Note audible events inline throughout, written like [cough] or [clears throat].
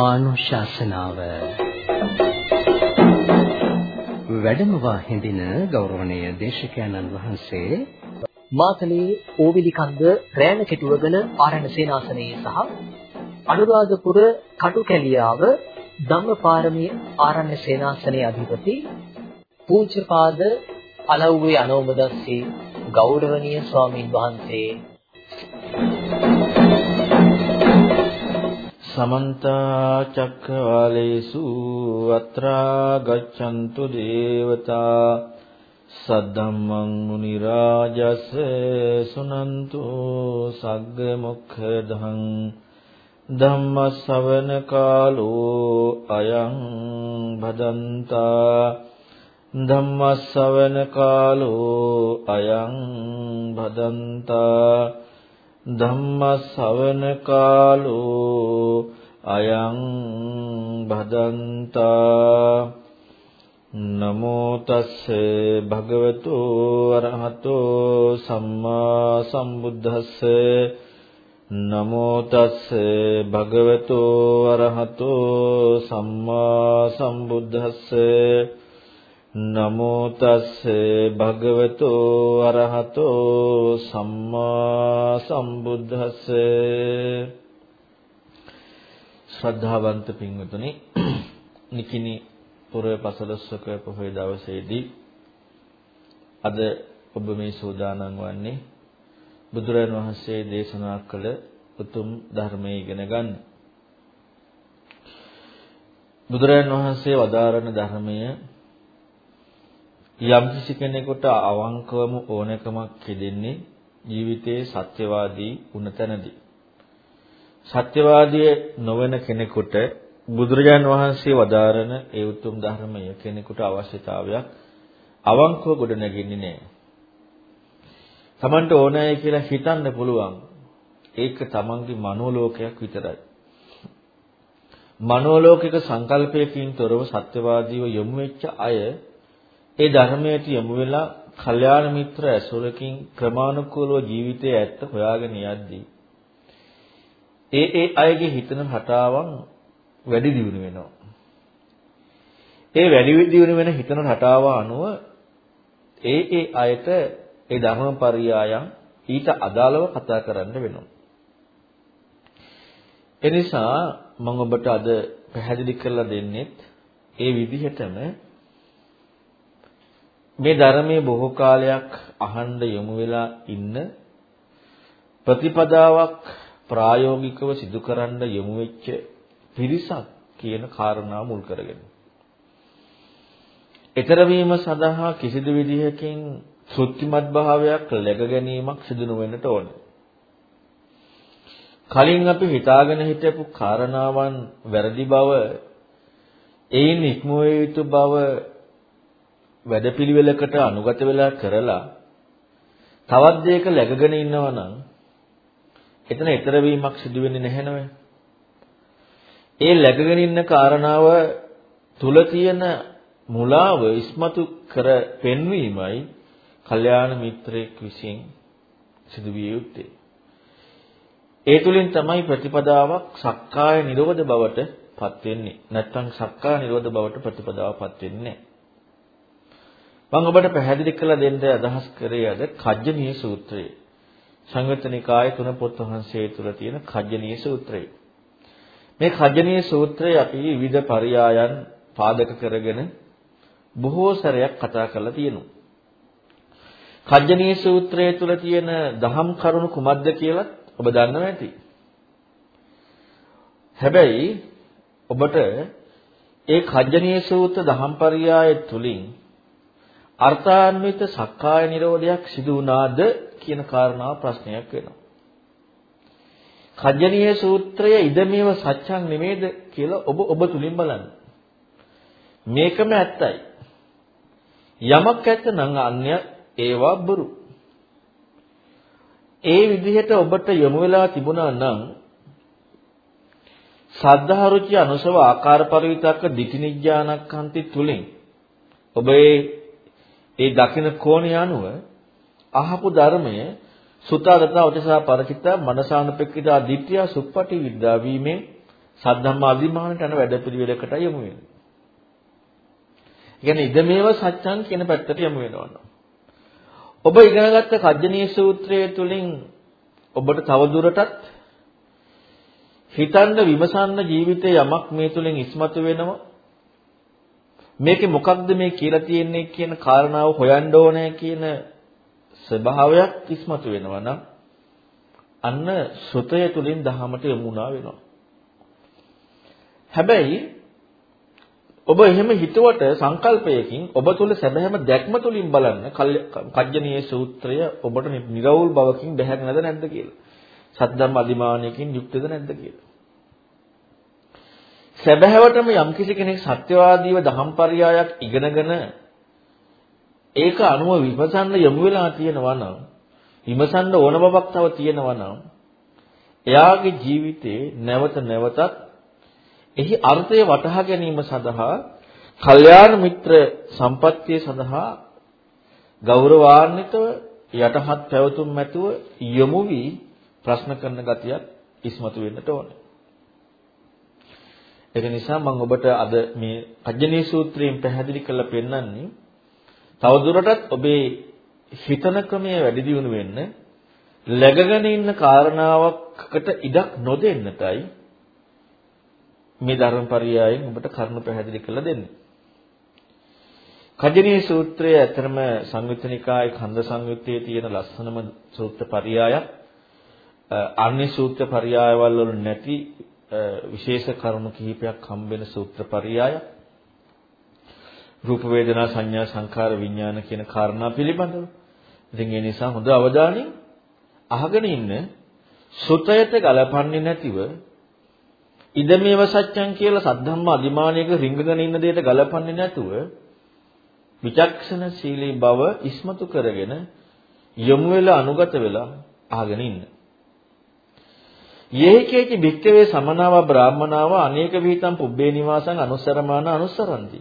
ධර්මානුශාසනාව. වැඩමවා හිඳින ගෞරවනීය දේශකයන්න් වහන්සේ මාතලේ ඕවිලිකන්ද රෑන කෙටුවගන ආරණ සේනාසනයේ සහ අනුරාධපුර කටුකැලියාව ධම්මපාරමී ආරණ්‍ය සේනාසනයේ අධිපති පූජ්‍යපාද අලව්වේ අනෝමදස්සී ගෞරවනීය ස්වාමින් වහන්සේ සමන්ත චක්කවාලේසු අත්‍රා ගච්ඡන්තු දේවතා සද්ධම්මං මුනි රාජස් සුනන්තු සග්ග මොක්ඛදං ධම්ම ශවන කාලෝ අයං භදන්තා ධම්ම ශවන කාලෝ අයං භදන්තා ධම්ම ශවන කාලෝ අයං භදන්තා නමෝ තස්සේ භගවතු අරහතෝ සම්මා සම්බුද්දස්ස නමෝ තස්සේ භගවතු අරහතෝ සම්මා සම්බුද්දස්ස නමෝ තස්සේ භගවතෝ අරහතෝ සම්මා සම්බුද්දස්සේ ශ්‍රද්ධාවන්ත පින්වතුනි නිකිනි පුර පසළොස්වක පොහොය දවසේදී අද ඔබ මේ සූදානම් වන්නේ බුදුරජාණන් වහන්සේ දේශනා කළ උතුම් ධර්මයේ ඉගෙන ගන්න. බුදුරජාණන් වහන්සේ වදාරන ධර්මය යම්කිසි කෙනෙකුට අවංකවම ඕනකමක් කෙදෙන්නේ ජීවිතයේ සත්‍යවාදී වුණ තැනදී. සත්‍යවාදී නොවන කෙනෙකුට බුදුරජාන් වහන්සේ වදාරන ඒ උතුම් ධර්මය කෙනෙකුට අවශ්‍යතාවයක් අවංකව ගොඩ නැගින්නේ නැහැ. Tamanට ඕනෑයි කියලා හිතන්න පුළුවන්. ඒක Tamanගේ මනෝලෝකයක් විතරයි. මනෝලෝකික සංකල්පයකින් තොරව සත්‍යවාදීව යොමු වෙච්ච අය ඒ ධර්මයට යොමු වෙලා කල්යාණ මිත්‍ර ඇසුරකින් ක්‍රමානුකූලව ජීවිතයේ ඇත්ත හොයාගෙන යද්දී ඒ ඒ අයගේ හිතන රටාවන් වැඩි දියුණු වෙනවා. ඒ වැඩි දියුණු වෙන හිතන රටාව අනුව ඒ ඒ අයට ඒ ධර්මපරියායන් ඊට අදාළව කතා කරන්න වෙනවා. එනිසා මම ඔබට අද පැහැදිලි කරලා දෙන්නෙත් ඒ විදිහටම මේ ධර්මයේ බොහෝ කාලයක් අහන්න යොමු වෙලා ඉන්න ප්‍රතිපදාවක් ප්‍රායෝගිකව සිදු කරන්න යොමු වෙච්ච පිරිසක් කියන කාරණාව මුල් කරගෙන. ඊතර වීම සඳහා කිසිදු විදිහකින් තෘප්තිමත් භාවයක් läග ගැනීමක් සිදු නොවෙන්නට ඕනේ. කලින් අපි හිතාගෙන හිටපු කාරණාවන් වැරදි බව එයින් ඉක්මවිය යුතු බව වැඩපිළිවෙලකට අනුගත වෙලා කරලා තවත් දෙයක läගගෙන ඉන්නවා නම් එතන ඊතර වීමක් සිදු වෙන්නේ නැහැ නේද? ඒ läගගෙන ඉන්න කාරණාව තුල තියෙන මුලාව ඉස්මතු කර පෙන්වීමයි කල්යාණ මිත්‍රයෙක් විසින් සිදුවිය යුත්තේ. ඒ තුලින් තමයි ප්‍රතිපදාවක් සක්කාය නිරෝධ බවට පත් වෙන්නේ. නැත්නම් සක්කාය නිරෝධ බවට ප්‍රතිපදාවපත් වෙන්නේ නැහැ. මම ඔබට පැහැදිලි කරලා දෙන්න අදහස් කරේ අද කජ්ජනීය සූත්‍රය. සංයුත්තනිකායේ තුන පොත් වහන්සේ තුල තියෙන කජ්ජනීය සූත්‍රය. මේ කජ්ජනීය සූත්‍රය අපි විවිධ පරයායන් පාදක කරගෙන බොහෝ සැරයක් කතා කරලා තියෙනවා. කජ්ජනීය සූත්‍රය තුල තියෙන දහම් කරුණු කුමක්ද කියලා ඔබ දන්නව ඇති. හැබැයි ඔබට ඒ කජ්ජනීය සූත්‍ර දහම් පරයාය තුලින් අර්ථාන්විත සක්කාය නිරෝධයක් සිදු වුණාද කියන කාරණාව ප්‍රශ්නයක් වෙනවා. කජ්ජනීය සූත්‍රය ඉදමේව සත්‍යං නෙමේද කියලා ඔබ ඔබ තුලින් බලන්න. මේකම ඇත්තයි. යමක් ඇත්ත නම් අන්‍ය ඒවා බොරු. ඒ විදිහට ඔබට යොමු වෙලා තිබුණා නම් සද්ධා රුචි අනුසව ආකාර පරිවිතක්ක දිටිනිඥානක්ඛන්ති තුලින් ඔබ ඒ ඒ දකින කෝණය අනුව අහපු ධර්මය සුතාදතා උචසා පරචිතා මනසානුපෙක්කිතා දිට්ඨිය සුප්පටි විද්‍යා වීමෙන් සද්ධම්ම අධිමානට යන වැඩපිළිවෙලකට යමු වෙන්නේ. කියන්නේ ඉදමේව සත්‍යං කියන පැත්තට යමු වෙනවා. ඔබ ඉගෙනගත්ත කජ්ජනීය සූත්‍රය තුලින් ඔබට තවදුරටත් හිතන්න විමසන්න ජීවිතේ යමක් මේ තුලින් ඉස්මතු වෙනවා. මේකේ මොකක්ද මේ කියලා තියෙන්නේ කියන කාරණාව හොයන්න ඕනේ කියන ස්වභාවයක් ඉස්මතු වෙනවා නම් අන්න සුතය තුලින් දහමට යමුණා වෙනවා. හැබැයි ඔබ එහෙම හිතුවට සංකල්පයකින් ඔබ තුල සැබෑම දැක්ම තුලින් බලන්න කජ්ජනීය සූත්‍රය ඔබට නිර්වුල් බවකින් බැහැර නැද නැද්ද කියලා. සද්ධම්ම අධිමානයකින් යුක්තද නැද්ද කියලා. සැබෑවටම යම්කිසි කෙනෙක් සත්‍යවාදීව දහම්පරයයක් ඉගෙනගෙන ඒක අනුව විමසන්න යොමු වෙලා තියෙනවා නම් විමසන්න ඕන බවක් තව තියෙනවා නම් එයාගේ ජීවිතේ නැවත නැවතත් එහි අර්ථය වටහා ගැනීම සඳහා කල්යාණ මිත්‍ර සම්පත්තිය සඳහා ගෞරවාන්විතව යටහත් පැවතුම් ඇතුව යොමු වී ප්‍රශ්න කරන ගතියක් ඉස්මතු වෙන්නට ඕනේ. ඒක නිසා මම ඔබට අද මේ අජ්ජනී සූත්‍රයෙන් පැහැදිලි කරලා පෙන්නන්නේ තවදුරටත් ඔබේ හිතන ක්‍රමය වැඩි දියුණු වෙන්න läගගෙන ඉන්න කාරණාවකට ඉඩක් නොදෙන්නටයි මේ ධර්මපරියායෙන් ඔබට කරුණු පැහැදිලි කරලා දෙන්නේ. කජිනී සූත්‍රය ඇතරම සංයුත්නිකායේ කන්ද සංයුත්තේ තියෙන ලස්සනම සූත්‍ර පරියායක්. අන්‍ය සූත්‍ර පරියායවල වල නැති විශේෂ කරුණු කිහිපයක් හම්බෙන සූත්‍ර පරියායක්. රූප වේදනා සංඥා සංකාර විඥාන කියන කාරණා පිළිබඳව. ඉතින් ඒ නිසා හොඳ අවධානයෙන් අහගෙන ඉන්න සුතයට ගලපන්නේ නැතිව ඉදමේව සත්‍යං කියලා සද්ධම්ම අධිමානයක රිංගගෙන ඉන්න දෙයට ගලපන්නේ නැතුව විචක්ෂණ සීලී බව ඉස්මතු කරගෙන යොමු වෙලා අනුගත වෙලා අහගෙන ඉන්න. යේකේච භික්ඛවේ සමනාව බ්‍රාහමනාව අනේක විහිතම් පුබ්බේ නිවාසං අනුස්සරමාන අනුස්සරಂತಿ.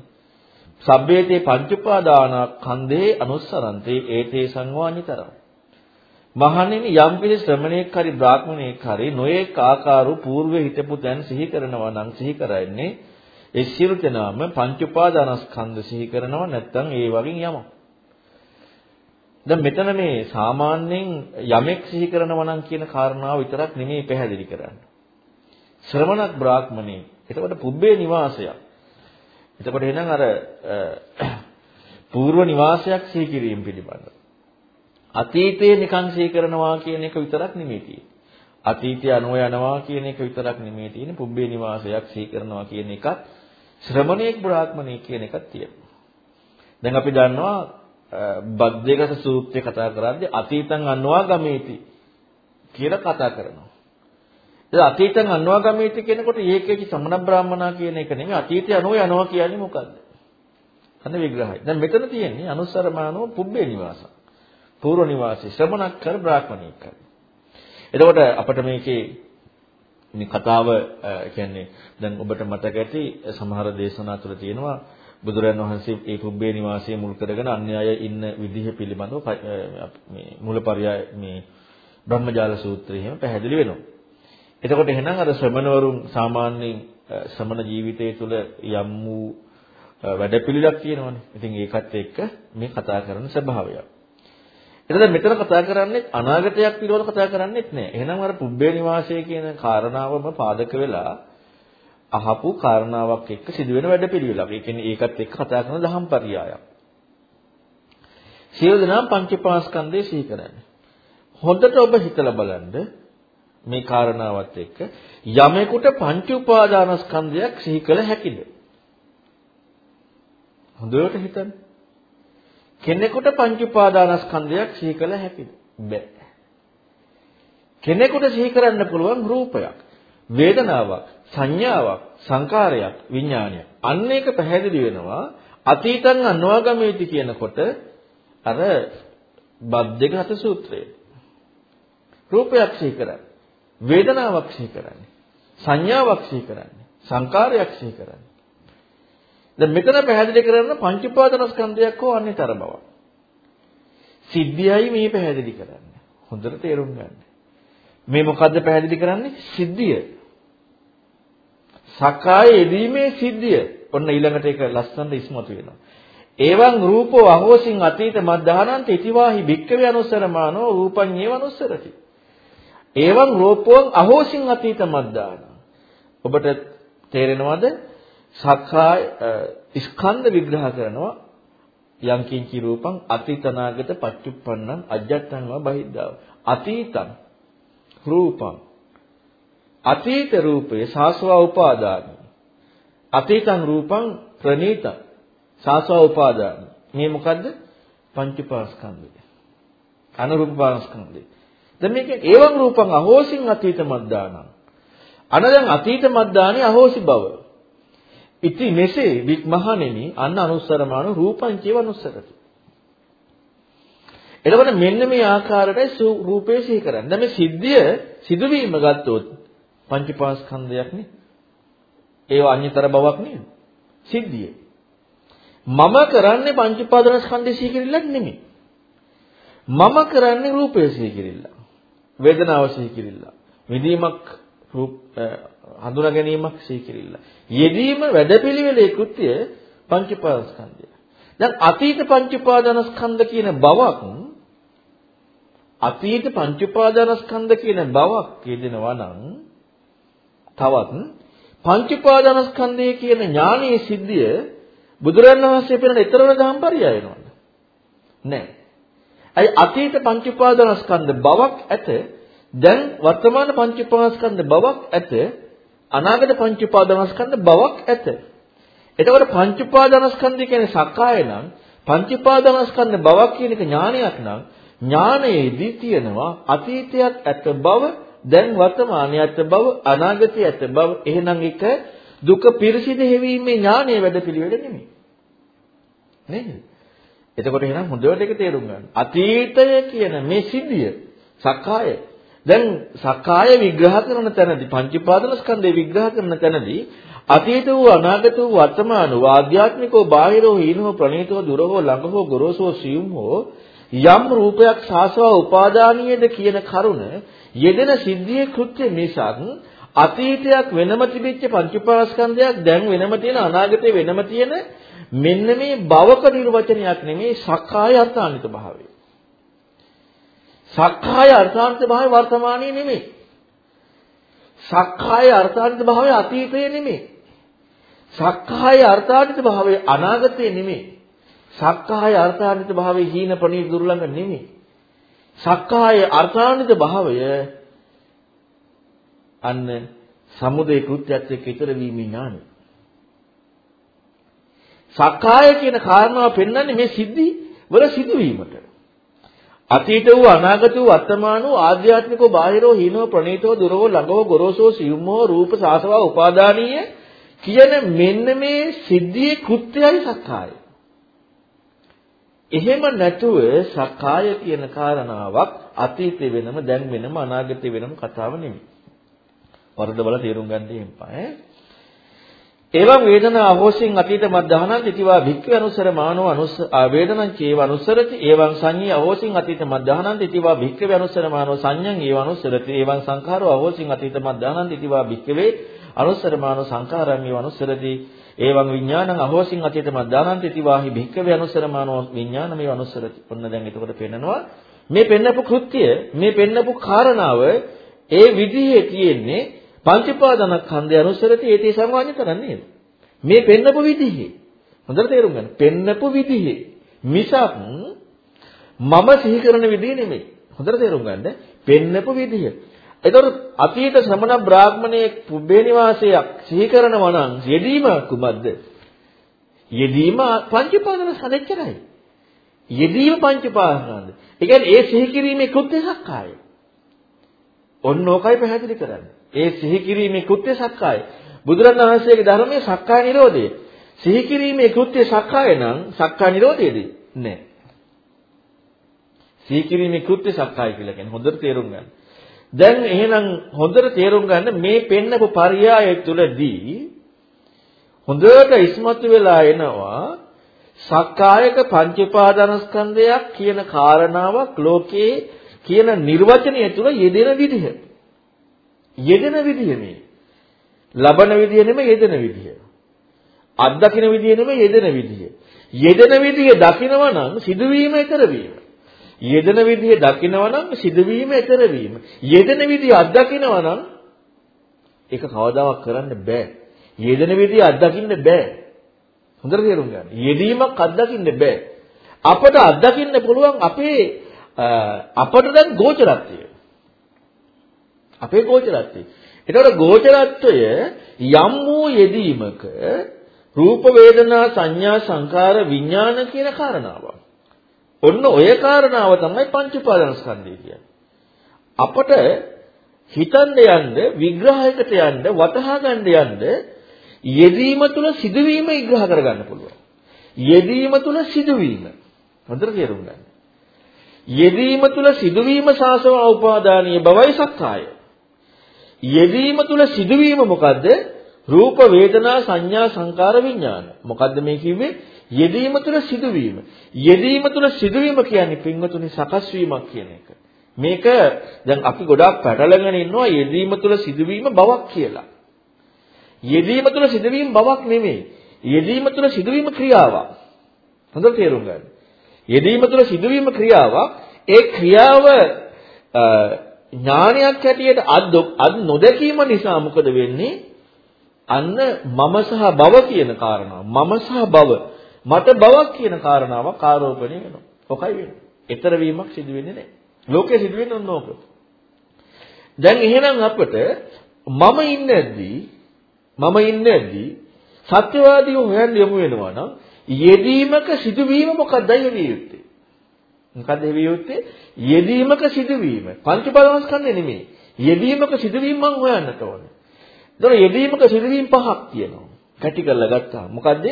සබ්බේතේ පංච උපාදාන කන්දේ අනුස්සරಂತಿ ඒතේ සංවානිතරං. මහණෙනි යම් පිළි ශ්‍රමණේක් හරි බ්‍රාහ්මණේක් හරි නොඑක ආකාරු పూర్වයේ හිටපු දැන් සිහි කරනවා නම් සිහි කරන්නේ ඒ සියලු දෙනාම පංච උපාදානස්කන්ධ සිහි කරනවා නැත්නම් ඒ වගේ යමක්. දැන් මෙතන මේ සාමාන්‍යයෙන් යමෙක් සිහි කරනවා නම් කියන කාරණාව විතරක් නෙමෙයි පැහැදිලි කරන්නේ. ශ්‍රමණක් බ්‍රාහ්මණේ. එතකොට පුබ්බේ නිවාසයක්. එතකොට එහෙනම් අර పూర్ව නිවාසයක් සිහි කිරීම පිළිබඳව. අතීතයේ නිකන් සිහි කරනවා කියන එක විතරක් නෙමෙයි තියෙන්නේ. අතීතය අනුව යනවා කියන එක විතරක් නෙමෙයි තියෙන්නේ. පුබ්බේ නිවාසයක් සිහි කරනවා කියන එකත් ශ්‍රමණේක් බ්‍රාහ්මණේක් කියන එකක් තියෙනවා. දැන් අපි දන්නවා බද්දේගත සූත්‍රය කතා කරද්දී අතීතං අන්වා ගමේති කියලා කතා කරනවා. ඒ අතීතං අන්වා ගමේති කියනකොට ඒකේකි සමන බ්‍රාහ්මනා කියන එක නෙමෙයි අතීතය අනුව යනවා කියන්නේ මොකද්ද? අන්න විග්‍රහය. දැන් මෙතන තියෙන්නේ අනුස්සරමානෝ පුබ්බේ නිවාසං. පූර්ව නිවාසී ශ්‍රමණක්කර බ්‍රාහ්මණීකර. එතකොට අපිට මේකේ මේ කතාව කියන්නේ දැන් ඔබට මතක ඇති සමහර දේශනා තුළ තියෙනවා බුදුරන් වහන්සේ ඒ පුබ්බේ නිවාසයේ මුල් කරගෙන අන්‍යය ඉන්න විදිහ පිළිබඳව මේ මූලපරයය මේ බ්‍රහ්මජාල සූත්‍රයේ එහෙම පැහැදිලි වෙනවා. එතකොට එහෙනම් අර ශ්‍රමණවරුන් සාමාන්‍යයෙන් ශ්‍රමණ ජීවිතය තුළ යම් වූ වැඩපිළිවෙලක් තියෙනවානේ. ඉතින් ඒකත් එක්ක මේ කතා කරන ස්වභාවයක්. එතකොට මෙතන කතා කරන්නේ අනාගතයක් පිළිබඳව කතා කරන්නේත් නෑ. එහෙනම් අර පුබ්බේ නිවාසය කියන කාරණාවම පාදක වෙලා අහපු කාරණාවක් එක්ක සිදුවෙන වැඩපිළිවෙලක්. ඒ කියන්නේ ඒකත් එක්ක කතා කරන දහම් පරියායක්. සියලු දෙනා පංචපාස්කන්ධය සිහි කරන්නේ. හොඳට ඔබ හිතලා බලන්න මේ කාරණාවත් එක්ක යමෙකුට පංච උපාදානස්කන්ධයක් සිහි කළ හැකිද? හොඳට හිතන්න. කෙනෙකුට පංච උපාදානස්කන්ධයක් සිහි කළ හැකිද? බෑ. කෙනෙකුට සිහි කරන්න පුළුවන් රූපයක්, වේදනාවක්, සංඥාවක්, සංකාරයක්, විඥානයක්. අන්න ඒක පැහැදිලි වෙනවා අතීතං අනවගමේති කියනකොට අර බද්දේගත සූත්‍රය. රූපයක් සිහි කරන්නේ, වේදනාවක් සිහි කරන්නේ, සංඥාවක් සිහි කරන්නේ, සංකාරයක් සිහි කරන්නේ. දැන් මෙතන පැහැදිලි කරන පංච උපාදානස්කන්ධයක් හෝ අන්‍යතර බව. සිද්ධියයි මේ පැහැදිලි කරන්නේ. හොඳට තේරුම් ගන්න. මේ මොකද්ද පැහැදිලි කරන්නේ? සිද්ධිය. සකාය යෙදීමේ සිද්ධිය. ඔන්න ඊළඟට ඒක ලස්සනට ඉස්මතු වෙනවා. එවං රූපෝ අහෝසින් අතීත මද්ධානන්ත ඉතිවාහි භික්කවේ අනුස්සරමානෝ රූපං ඒව අනුස්සරති. එවං රූපෝං අහෝසින් අතීත මද්ධාන. ඔබට තේරෙනවද? සක්කාය ස්කන්ධ විග්‍රහ කරනවා යම් කිංචි රූපං අතීතනාගත පච්චුප්පන්නං අජත්තං වා බහිද්ධාව. අතීතං රූපං අතීත රූපේ සාස්වා උපාදානයි. අතීතං රූපං ප්‍රනීතං සාස්වා උපාදානයි. මේ මොකද්ද? පංචපාස්කන්ධය. අනුරූප පාස්කන්ධය. දැන් මේකේ ඒවං රූපං අහෝසින් අතීත මද්දානං. අන දැන් අතීත මද්දානේ අහෝසි බව. ඉති මෙසේ වික් මහණෙනි අන්න අනුස්සරමාන රූපං චේව අනුස්සරති. එතකොට මෙන්න මේ ආකාරයටයි රූපේ සිහි කරන්නේ. දැන් මේ සිද්ධිය සිදුවීම ගත්තොත් පංචපාස්කන්ධයක් නේ. ඒව අඤ්‍යතර බවක් නේද? සිද්ධිය. මම කරන්නේ පංචපාදනස්කන්ධය සිහි කිරිල්ලක් නෙමෙයි. මම කරන්නේ රූපය සිහි කිරිල්ල. වේදනාව සිහි කිරිල්ල. විදීමක් රූප හඳුනා ගැනීමක් සිහි කිරිල්ල. යෙදීම වැඩපිළිවෙලේ කෘත්‍ය පංචපාදස්කන්ධය. දැන් අතීත පංචපාදනස්කන්ධ කියන බවක් අතීත පංචපාදනස්කන්ධ කියන බවක් යෙදෙනවා නම් තවත් පංච උපාදානස්කන්ධය කියන ඥානීය සිද්ධිය බුදුරණන් වහන්සේ පෙරණ ඊතරවල දහම්පරිය වෙනවද? නැහැ. අයි අතීත පංච උපාදානස්කන්ධ බවක් ඇත. දැන් වර්තමාන පංච උපාදානස්කන්ධ බවක් ඇත. අනාගත පංච උපාදානස්කන්ධ බවක් ඇත. එතකොට පංච උපාදානස්කන්ධය කියන්නේ සක්කාය නම් පංච උපාදානස්කන්ධ බවක් කියන එක ඥානයක් නම් ඥානයේදී තියෙනවා අතීතයක් ඇත බව දැන් වර්තමානයේ ඇත බව අනාගතයේ ඇත බව එහෙනම් එක දුක පිරිසිදු හැවීමේ ඥානයේ වැඩපිළිවෙල නෙමෙයි. නේද? එතකොට එහෙනම් හොඳට ඒක තේරුම් ගන්න. අතීතය කියන මේ සිද්ධිය සක්කාය. දැන් සක්කාය විග්‍රහ කරන තැනදී පංචීපාදන ස්කන්ධය විග්‍රහ කරන තැනදී අතීත වූ අනාගත වූ වර්තමාන වූ ආධ්‍යාත්මිකව බාහිරව හීනව ප්‍රණීතව දුරව ළඟව ගොරෝසුව සියුම් හෝ යම් රූපයක් සාසව උපාදානීයද කියන කරුණ යෙදෙන සිද්ධියේ කෘත්‍ය මිසක් අතීතයක් වෙනම තිබිච්ච පංච උපාස්කන්ධයක් දැන් වෙනම තියෙන අනාගතේ වෙනම තියෙන මෙන්න මේ භවක නිර්වචනයක් නෙමේ සක්කාය අර්ථාන්විත භාවය. සක්කාය අර්ථාන්විත භාවය වර්තමානයේ නෙමෙයි. සක්කාය අර්ථාන්විත භාවය අතීතයේ නෙමෙයි. සක්කාය අර්ථාන්විත භාවය අනාගතයේ නෙමෙයි. සක්කාය අර්ථාන්විත භාවය හීන ප්‍රණීත දුර්ලංඝ නෙමෙයි. සක්කාය අර්ථාන්විත භාවය අන්න සමුදේ කෘත්‍යත් එක්ක ඊතර වීම ඥානයි. සක්කාය කියන කාරණාව පෙන්වන්නේ මේ සිද්ධි වල සිදුවීමට. අතීත වූ අනාගත වූ වර්තමාන වූ ආධ්‍යාත්මිකව බාහිරව හීනව ප්‍රණීතව දුරව ළඟව ගොරෝසුව සියුම්ව රූප සාසව උපාදානීය කියන මෙන්න මේ සිද්ධියේ කෘත්‍යයි සක්කාය. එහෙම නැතුව සකාය කියන කාරණාවක් අතීතේ වෙනම දැන් වෙනම අනාගතේ වෙනම කතාව නෙමෙයි. වරද බල තේරුම් ගන්න එපා. එවං වේදනා අහෝසින් අතීත මද්ධානං තිතිවා භික්ඛු අනුසර මානෝ අනුස වේදනං චේව අනුසරති එවං සංඤී අහෝසින් අතීත මද්ධානං තිතිවා භික්ඛු අනුසර මානෝ සංඤං ඒව අනුසරති එවං සංඛාරෝ අහෝසින් අතීත මද්ධානං තිතිවා භික්ඛවේ අනුසර මානෝ සංඛාරං ඒව අනුසරති ඒවං විඥානං අහෝසින් අතීත මද්දානන්ත ඉතිවාහි භික්කවේ අනුසරමානෝ විඥාන මේ අනුසරති. ඔන්න දැන් එතකොට පෙන්නනවා මේ පෙන්නපු කෘත්‍ය මේ පෙන්නපු කාරණාව ඒ විදිහේ තියෙන්නේ පංචපාදනස්කන්ධය අනුසරති ඒතේ සංවාඤ්ඤතරන් නේද? මේ පෙන්නපු විදිහේ. හොඳට තේරුම් ගන්න. පෙන්නපු විදිහේ. මිසක් මම සිහි කරන විදිහ නෙමෙයි. හොඳට තේරුම් ගන්න. පෙන්නපු විදිහ. එතකොට අතීත ශ්‍රමණ බ්‍රාහ්මණයේ පුබ්බේ නිවාසයක් සිහි කරනවා නම් යෙදීම කුමක්ද? යෙදීම පංචපාදන සදෙච්චරයි. යෙදීම පංචපාදනද. ඒ කියන්නේ ඒ සිහි කිරීමේ කෘත්‍ය සක්කාය. ඔන්න ඕකයි පැහැදිලි කරන්නේ. ඒ සිහි කිරීමේ කෘත්‍ය සක්කාය. බුදුරණවහන්සේගේ ධර්මයේ සක්කාය නිරෝධය. සිහි කිරීමේ කෘත්‍ය සක්කාය නම් සක්කාය නිරෝධයේදී නෑ. සිහි කිරීමේ කෘත්‍ය සක්කාය කියලා කියන්නේ හොඳට තේරුම් ගන්න. දැන් එහෙනම් හොඳට තේරුම් ගන්න මේ පෙන්නපු පරයය තුලදී හොඳට ඉස්මතු වෙලා එනවා සක්කායක පංච උපාදානස්කන්ධයක් කියන කාරණාවක් ලෝකේ කියන නිර්වචනය තුල යෙදෙන විදිහ. යෙදෙන විදිහ මේ. ලබන විදිය නෙමෙයි යෙදෙන විදිය අත්දකින විදිය නෙමෙයි යෙදෙන විදිය යෙදෙන විදිය දකිනවා නම් සිදුවීම ඊතර වීම. යෙදෙන විදිය දකිනවා නම් සිදුවීම ඊතර වීම. යෙදෙන විදිය අත්දකිනවා නම් ඒක කවදාවත් කරන්න බෑ. යෙදෙන විදිය අත්දකින්න බෑ. හොඳට තේරුම් ගන්න. යෙදීමක් අත්දකින්න බෑ. අපට අත්දකින්න පුළුවන් අපේ අපට දැන් ගෝචරත්වය. අපේ ගෝචරත්වය. එතකොට ගෝචරත්වය යම් වූ යෙදීමක රූප වේදනා සංඥා සංකාර විඥාන කියන කාරණාවක්. ඔන්න ඔය කාරණාව තමයි පංච උපාදානස්කන්ධය කියන්නේ. අපට හිතන්න යන්න විග්‍රහයකට යන්න වතහා ගන්න යන්න යෙදීම තුල සිදුවීම විග්‍රහ කරගන්න පුළුවන්. යෙදීම තුල සිදුවීම. හොඳට තේරුම් ගන්න. යෙදීම තුල සිදුවීම සාසව උපාදානීය බවයි සක්කාය. යෙදීම තුල සිදුවීම මොකද්ද? රූප වේදනා සංඥා සංකාර විඥාන. මොකද්ද මේ කිව්වේ? යෙදීම තුල සිදුවීම. යෙදීම තුල සිදුවීම කියන්නේ පින්වතුනි සකස් වීමක් කියන එක. මේක දැන් අපි ගොඩාක් පැටලගෙන ඉන්නවා යෙදීම තුල සිදුවීම බවක් කියලා. යෙදීම තුල සිදුවීම බවක් නෙමෙයි. යෙදීම තුල සිදුවීම ක්‍රියාවක්. හොඳට තේරුම් ගන්න. යෙදීම තුළ සිදුවීම ක්‍රියාවක් ඒ ක්‍රියාව ඥානයක් හැටියට අත් අත් නොදැකීම නිසා මොකද වෙන්නේ අන්න මම සහ භව කියන කාරණාව මම සහ භව මට භවක් කියන කාරණාවක් ආරෝපණය වෙනවා. ඔකයි වෙන්නේ. ඊතර වීමක් සිදු වෙන්නේ නැහැ. ලෝකේ සිදු වෙන්නේ ඔන්න ඕක. දැන් එහෙනම් අපිට මම ඉන්නේද්දී මම ඉන්නේද්දී සත්‍යවාදීව හොයන්න යමු වෙනවා නම් යෙදීමක සිදුවීම මොකක්ද යෙවිය යුත්තේ? මොකක්ද යෙවිය යුත්තේ? යෙදීමක සිදුවීම. පංචපදවස්කන්ධය නෙමෙයි. යෙදීමක සිදුවීම මම හොයන්නට ඕනේ. ඒතර යෙදීමක සිදුවීම් පහක් තියෙනවා. කැටි කරලා ගත්තා. මොකද්ද?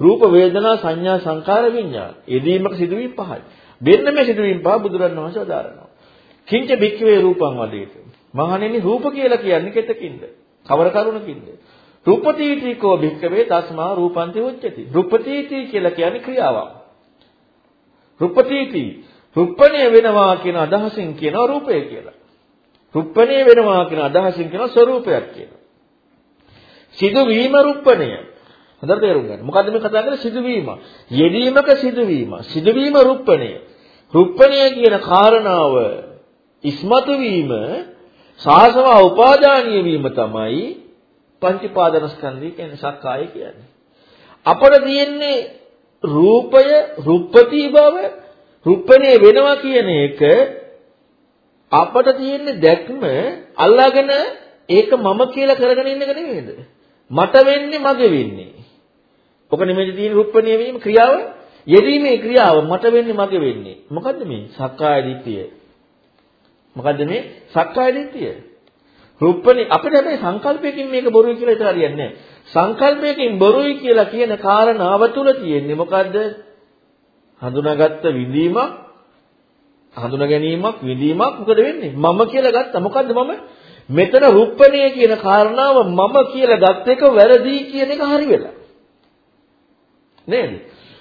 රූප වේදනා සංඥා සංකාර විඤ්ඤාණ. යෙදීමක සිදුවීම් පහයි. මෙන්න මේ සිදුවීම් පහ බුදුරණවහන්සේ වදාරනවා. කිංච බික්කවේ රූපං වදේත. මහණෙනි රූප කියලා කියන්නේ කෙතකින්ද? කවර කරුණකින්ද? රූපතීති කෝ භික්කවේ තස්මා රූපන්ති උච්චති. රූපතීති කියලා කියන්නේ ක්‍රියාවක්. රූපතීති රුප්පණය වෙනවා කියන අදහසින් කියනවා රූපය කියලා. රුප්පණය වෙනවා කියන අදහසින් කියනවා ස්වરૂපයක් කියලා. සිදුවීම රුප්පණය. හොඳට තේරුම් ගන්න. මොකද්ද මේ කතා කරන්නේ සිදුවීම. යෙදීමක සිදුවීම. සිදුවීම රුප්පණය. රුප්පණය කියන කාරණාව ඉස්මතු වීම සාසව උපාදානීය වීම තමයි පංච පාදනස්කන්ධය කියන්නේ සක්කාය කියන්නේ. අපට තියෙන්නේ රූපය, රුප්පති බව, රුප්පණේ වෙනවා කියන එක අපට තියෙන්නේ දැක්ම අල්ලාගෙන ඒක මම කියලා කරගෙන ඉන්න එක නෙමෙයිද? මට වෙන්නේ මගේ වෙන්නේ. ඔක නෙමෙයි තියෙන රුප්පණේ වීම ක්‍රියාව යෙදීමේ ක්‍රියාව මට වෙන්නේ මගේ වෙන්නේ. මොකද්ද මේ? සක්කාය දිට්ඨිය. මොකද්ද මේ? සක්කාය දිට්ඨිය. රුප්පණි අපිට හැබැයි සංකල්පයකින් මේක බොරුයි කියලා හිතලා හරියන්නේ නැහැ. සංකල්පයකින් බොරුයි කියලා කියන කාරණාව තුල තියෙන්නේ මොකද්ද? හඳුනාගත්ත විඳීමක් හඳුනා ගැනීමක් විඳීමක් මොකද වෙන්නේ? මම කියලා ගත්තා. මොකද්ද මම? මෙතන රුප්පණිය කියන කාරණාව මම කියලා ගත්ත එක වැරදි කියන එක හරි වෙලා. නේද?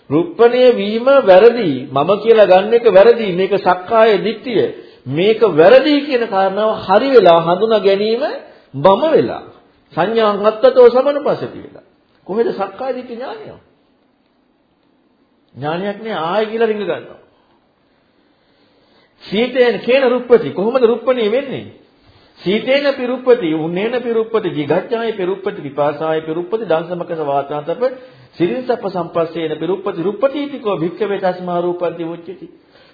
රුප්පණිය වීම වැරදි. මම කියලා ගන්න එක වැරදි. මේක සක්කාය දිට්ඨිය. මේක වැරදි කියන කාරණාව හරි වෙලා හඳුනා ගැනීම බම වෙලා සංඥාන් අත්තතෝ සමනපසති වෙලා කොහෙද සක්කාය දිට්ඨි ඥානය ඥානයක් නේ ආය කියලා රිංග ගන්නවා සීතේන කේන රුප්පති කොහොමද රුප්පණී වෙන්නේ සීතේන පිරුප්පති උන්නේන පිරුප්පති jigacchāය පිරුප්පති විපාසාය පිරුප්පති දංශමකස වාචාතප සිරින්සප්ප සම්පස්සේන පිරුප්පති රුප්පතිතිකෝ භික්ඛවේ තස්මා රූපන්ති උච්චති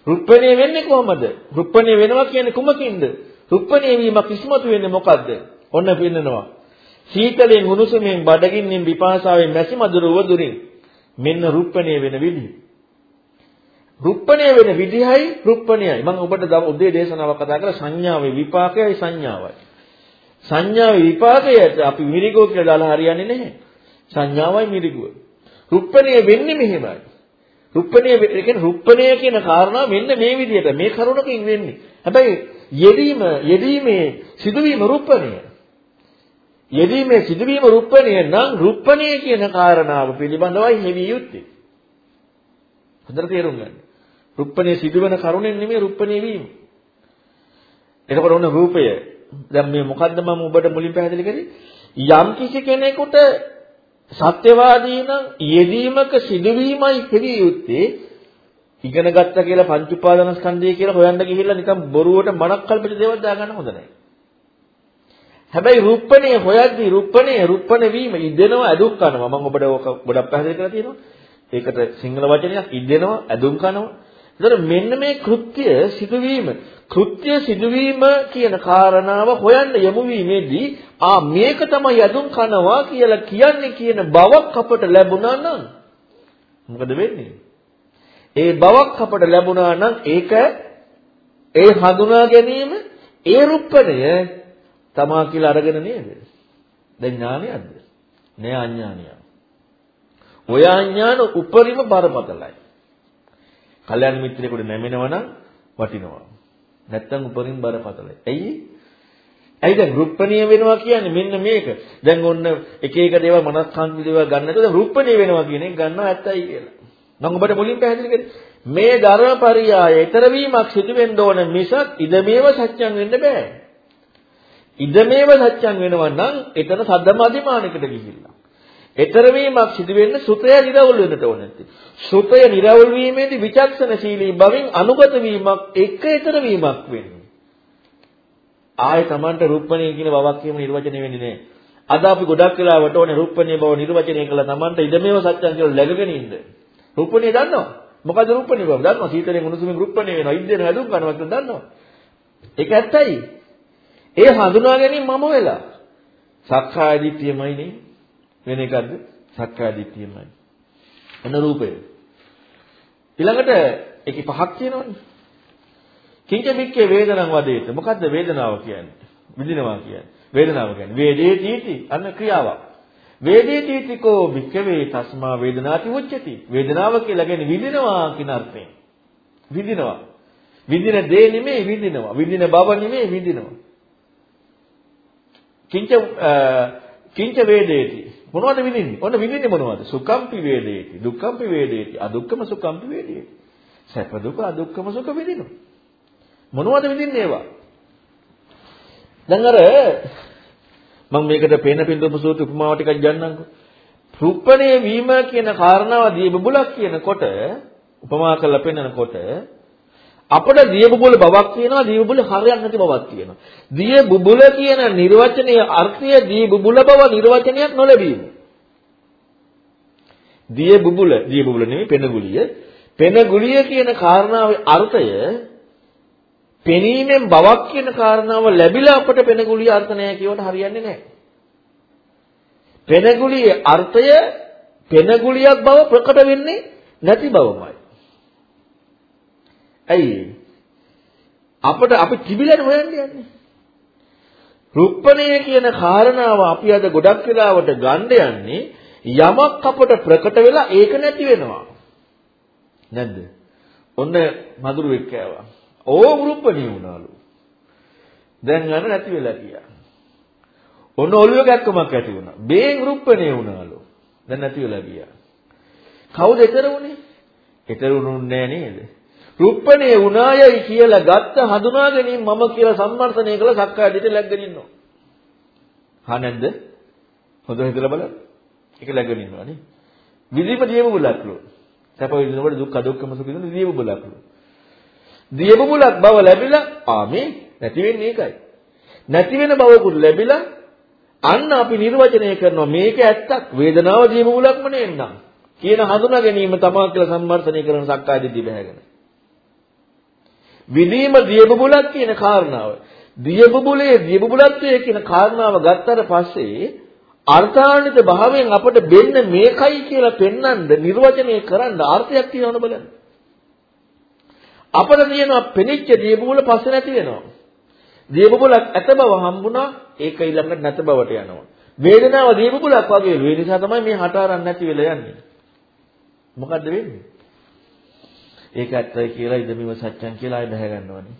රුප්පණේ වෙන්නේ කොහමද? රුප්පණේ වෙනවා කියන්නේ කුමකින්ද? රුප්පණේ වීමක් ඉස්මතු වෙන්නේ මොකද්ද? ඔන්න පින්නනවා. සීතලෙන් උණුසුමෙන් බඩගින්නෙන් විපාසාවෙන් මැසි මදුර උවදුරින් මෙන්න රුප්පණේ වෙන විදිහ. රුප්පණේ වෙන විදිහයි රුප්පණයයි. මම ඔබට උදේ දේශනාවක් කතා කරලා සංඥාවේ විපාකයයි සංඥාවයි. සංඥාවේ විපාකයට අපි මිරිගෝ කියලා දාලා හරියන්නේ නැහැ. සංඥාවයි මිරිගුව. රුප්පණේ වෙන්නේ මෙහෙමයි. රුප්පණය ඒ කියන්නේ රුප්පණය කියන කාරණා මෙන්න මේ විදිහට මේ කරුණකින් වෙන්නේ. හැබැයි යෙදීම යෙදීමේ සිදුවීම රුප්පණය. යෙදීමේ සිදුවීම රුප්පණය නම් රුප්පණය කියන කාරණාව පිළිබඳවයි හෙවි යුත්තේ. හොඳට තේරුම් ගන්න. රුප්පණය සිදුවන කරුණෙන් නෙමෙයි රුප්පණය වීම. එතකොට ඔන්න රූපය දැන් මේ මොකද්ද මම ඔබට මුලින් පැහැදිලි කරේ? යම් කිසි කෙනෙකුට සත්‍යවාදී නම් යෙදීමක සිදුවීමයි කෙරිය යුත්තේ ඉගෙන ගත්තා කියලා පංච උපාදානස්කන්ධය කියලා හොයන්න ගිහිල්ලා නිකන් බොරුවට මනක් කල්පිත දේවල් දාගන්න හොඳ නැහැ. හැබැයි රුප්පණේ හොයද්දී රුප්පණේ රුප්පණ වීම ඉදෙනවා ඇදුම් කරනවා. මම ඔබට ඕක ගොඩක් පැහැදිලි කරලා තියෙනවා. ඒකට සිංහල වචනයක් ඉදෙනවා ඇදුම් කරනවා. ඒතර මෙන්න මේ කෘත්‍ය සිදුවීම කෘත්‍ය සිදුවීම කියන කාරණාව හොයන්න යමු වීමේදී ආ මේක තමයි යදුම් කනවා කියලා කියන්නේ කියන බවක් අපට ලැබුණා නම් මොකද වෙන්නේ? ඒ බවක් අපට ලැබුණා නම් ඒක ඒ හඳුනා ගැනීම ඒ රුප්පණය තමා කියලා අරගෙන නේද? දැන් ඥානයක්ද? නෑ අඥානිය. ඔය අඥාන උපරිම බරපතලයි. කල්‍යාණ මිත්‍රයෙකුට නැමෙනවා නම් වටිනවා. නැත්තම් උපරිම බරපතලයි. ඇයි? ඇයි දැන් රුප්පණීය වෙනවා කියන්නේ මෙන්න මේක. දැන් ඔන්න එක එක දේවල් මනස්කාන්ති දේවල් ගන්න නැතුව දැන් රුප්පණීය වෙනවා කියන එක ගන්නවා ඇත්තයි කියලා. මම ඔබට මුලින් පැහැදිලි කරේ මේ ධර්මපරියාය ඊතර වීමක් සිදු වෙන්න ඕන මිසක් ඉදමේව සත්‍යං වෙන්න බෑ. ඉදමේව සත්‍යං වෙනවා නම් එතන සද්දමාදිමානකට ගිහිල්ලා. ඊතර වීමක් සිදු වෙන්න සුතය නිරවුල් වෙන්නට ඕන නැති. සුතය නිරවුල් වීමේදී විචක්ෂණශීලී බවින් අනුගත වීමක් එක ඊතර වීමක් වෙන්නේ. ආයේ Tamanට රූපණීය කියන බවක් කියම නිර්වචනය වෙන්නේ නැහැ. අද අපි ගොඩක් වෙලාවට ඕනේ රූපණීය බව නිර්වචනය කළා Tamanට ඉදමේව සත්‍යං කියලා läගගෙන ඉන්න. රූපණීය දන්නවා. මොකද රූපණීය බව දන්නවා. සීතලෙන් උණුසුමින් රූපණීය වෙනවා. ඉද්දෙන හැදුම් කරනවා කියලා දන්නවා. ඒක ඇත්තයි. ඒ හඳුනා ගැනීම මම වෙලා. සක්කාය දිට්ඨියමයි නේ. වෙන එකක්ද? සක්කාය දිට්ඨියමයි. එන රූපය. ඊළඟට ඒකේ පහක් තියෙනවනේ. කිංච මික්කේ වේදනං වදේත. මොකද්ද වේදනාව කියන්නේ? විඳිනවා කියන්නේ. වේදනාව කියන්නේ වේදේ තීති අන්න ක්‍රියාවක්. වේදේ තීතිකෝ භික්කවේ තස්මා වේදනාති උච්චති. වේදනාව කියලා කියන්නේ විඳිනවා කියන අර්ථයෙන්. විඳිනවා. විඳින දේ නෙමෙයි විඳිනවා. විඳින බව නෙමෙයි විඳිනවා. කිංච කිංච වේදේති මොනවද විඳින්නේ? ඔන්න විඳින්නේ මොනවද? සුඛම්පි වේදේති, දුක්ඛම්පි වේදේති, අදුක්ඛම සුඛම්පි වේදේති. සැප දුක අදුක්ඛම සුඛ විඳිනවා. මොනවද විඳින්නේ ඒවා? දැන් අර මම මේකට පේන පින්දුප සූත්‍ර උපමාව ටිකක් ගන්නම්කෝ. රුප්පණේ වීම කියන කාරණාව දීබුලක් කියනකොට උපමා කරලා පෙන්නකොට අපිට දියබුබුල බවක් තියෙනවා දියබුබුල හරයක් නැති බවක් තියෙනවා. දියබුබුල කියන නිර්වචනීය අර්ථය දියබුබුල බව නිර්වචනයක් නොලැබීම. දියබුබුල දියබුබුල නෙමෙයි පෙනගුලිය. පෙනගුලිය කියන කාරණාවේ අර්ථය පෙනීමෙන් බවක් කියන කාරණාව ලැබිලා අපට පෙනගුලිය අර්ථ නැහැ කියවට හරියන්නේ නැහැ. පෙනගුලියේ අර්ථය පෙනගුලියක් බව ප්‍රකට වෙන්නේ නැති බවමයි. ඇයි අපිට අපි තිබිලන හොයන්න යන්නේ. රුප්පණය කියන කාරණාව අපි අද ගොඩක් වෙලාවට ගන්න යන්නේ යමක් අපට ප්‍රකට වෙලා ඒක නැති වෙනවා. නැද්ද? ඔන්න මధుරෙක් කෑවා. ඕ රුප්පණිය වුණාලු. දැන් අර නැති වෙලා ගියා. ඔන්න ඔළුව ගැක්කමක් ඇති වුණා. බේන් රුප්පණිය වුණාලු. දැන් නැති වෙලා ගියා. කවුද ඊතර උනේ? ඊතර උනුන්නේ නේද? රුප්පණේ වුණායයි කියලා ගත්ත හඳුනා ගැනීම මම කියලා සම්මර්ථනය කළ සක්කාය දිට läග්ගෙන ඉන්නවා. හා නැද්ද? හොඳ හිතලා බලන්න. ඒක läගගෙන ඉන්නවා නේ. විදීම දියම බුලක්ලු. සැප විඳිනකොට දුක් අදුක්කම සුඛ විඳින දියම බුලක්ලු. දියම බුලක් බව ලැබිලා ආමේ නැති වෙන්නේ ඒකයි. නැති වෙන බවකුත් ලැබිලා අන්න අපි නිර්වචනය කරනවා මේක ඇත්තක් වේදනාව දියම බුලක්ම නෙන්නම්. කියන හඳුනා ගැනීම තමයි කියලා සම්මර්ථනය කරන සක්කාය දිට්ඨිය බහැගෙන. විදීම දියබුබුලක් කියන කාරණාව. දියබුබුලේ දියබුබුලත්වයේ කියන කාරණාව ගත්තට පස්සේ අර්ථාන්විත භාවයෙන් අපට වෙන්න මේකයි කියලා පෙන්වන්න නිර්වචනය කරන්න අර්ථයක් තියෙනවද බලන්න. අපිට තියෙනවා පෙනිච්ච දියබුබුල පස්සේ නැති වෙනවා. දියබුබුලක් ඇත බව හම්බුණා ඒක ඊළඟට නැත බවට යනවා. වේදනාව දියබුබුලක් වගේ වේ නිසා තමයි මේ හට අරන් නැති වෙලා යන්නේ. මොකද්ද වෙන්නේ? ඒක ඇත්තයි කියලා ඉදමිව සත්‍යං කියලා ආය බහැ ගන්නවනේ.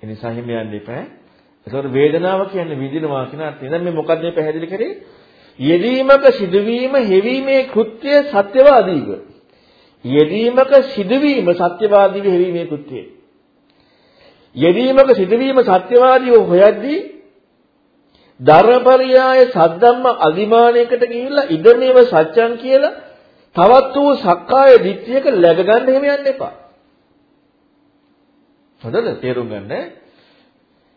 ඒ නිසා හිම යන්න එපා. ඒතකොට වේදනාව කියන්නේ විඳිනවා කියන අර්ථය. දැන් මේ මොකක්ද මේ පැහැදිලි කරේ? යෙදීමක සිදුවීම හෙවීමේ කෘත්‍ය සත්‍යවාදීව. යෙදීමක සිදුවීම සත්‍යවාදීව හෙවීමේ කෘත්‍යය. යෙදීමක සිදුවීම සත්‍යවාදීව හොයද්දී ධර්මපරියාය සද්ධම්ම අදිමානයකට ගිහිල්ලා ඉදමේව සත්‍යං කියලා තවත් වූ සක්කාය දිට්ඨියක läග ගන්න එහෙම යන්න එපා. හොඳද? තේරුම් ගන්න.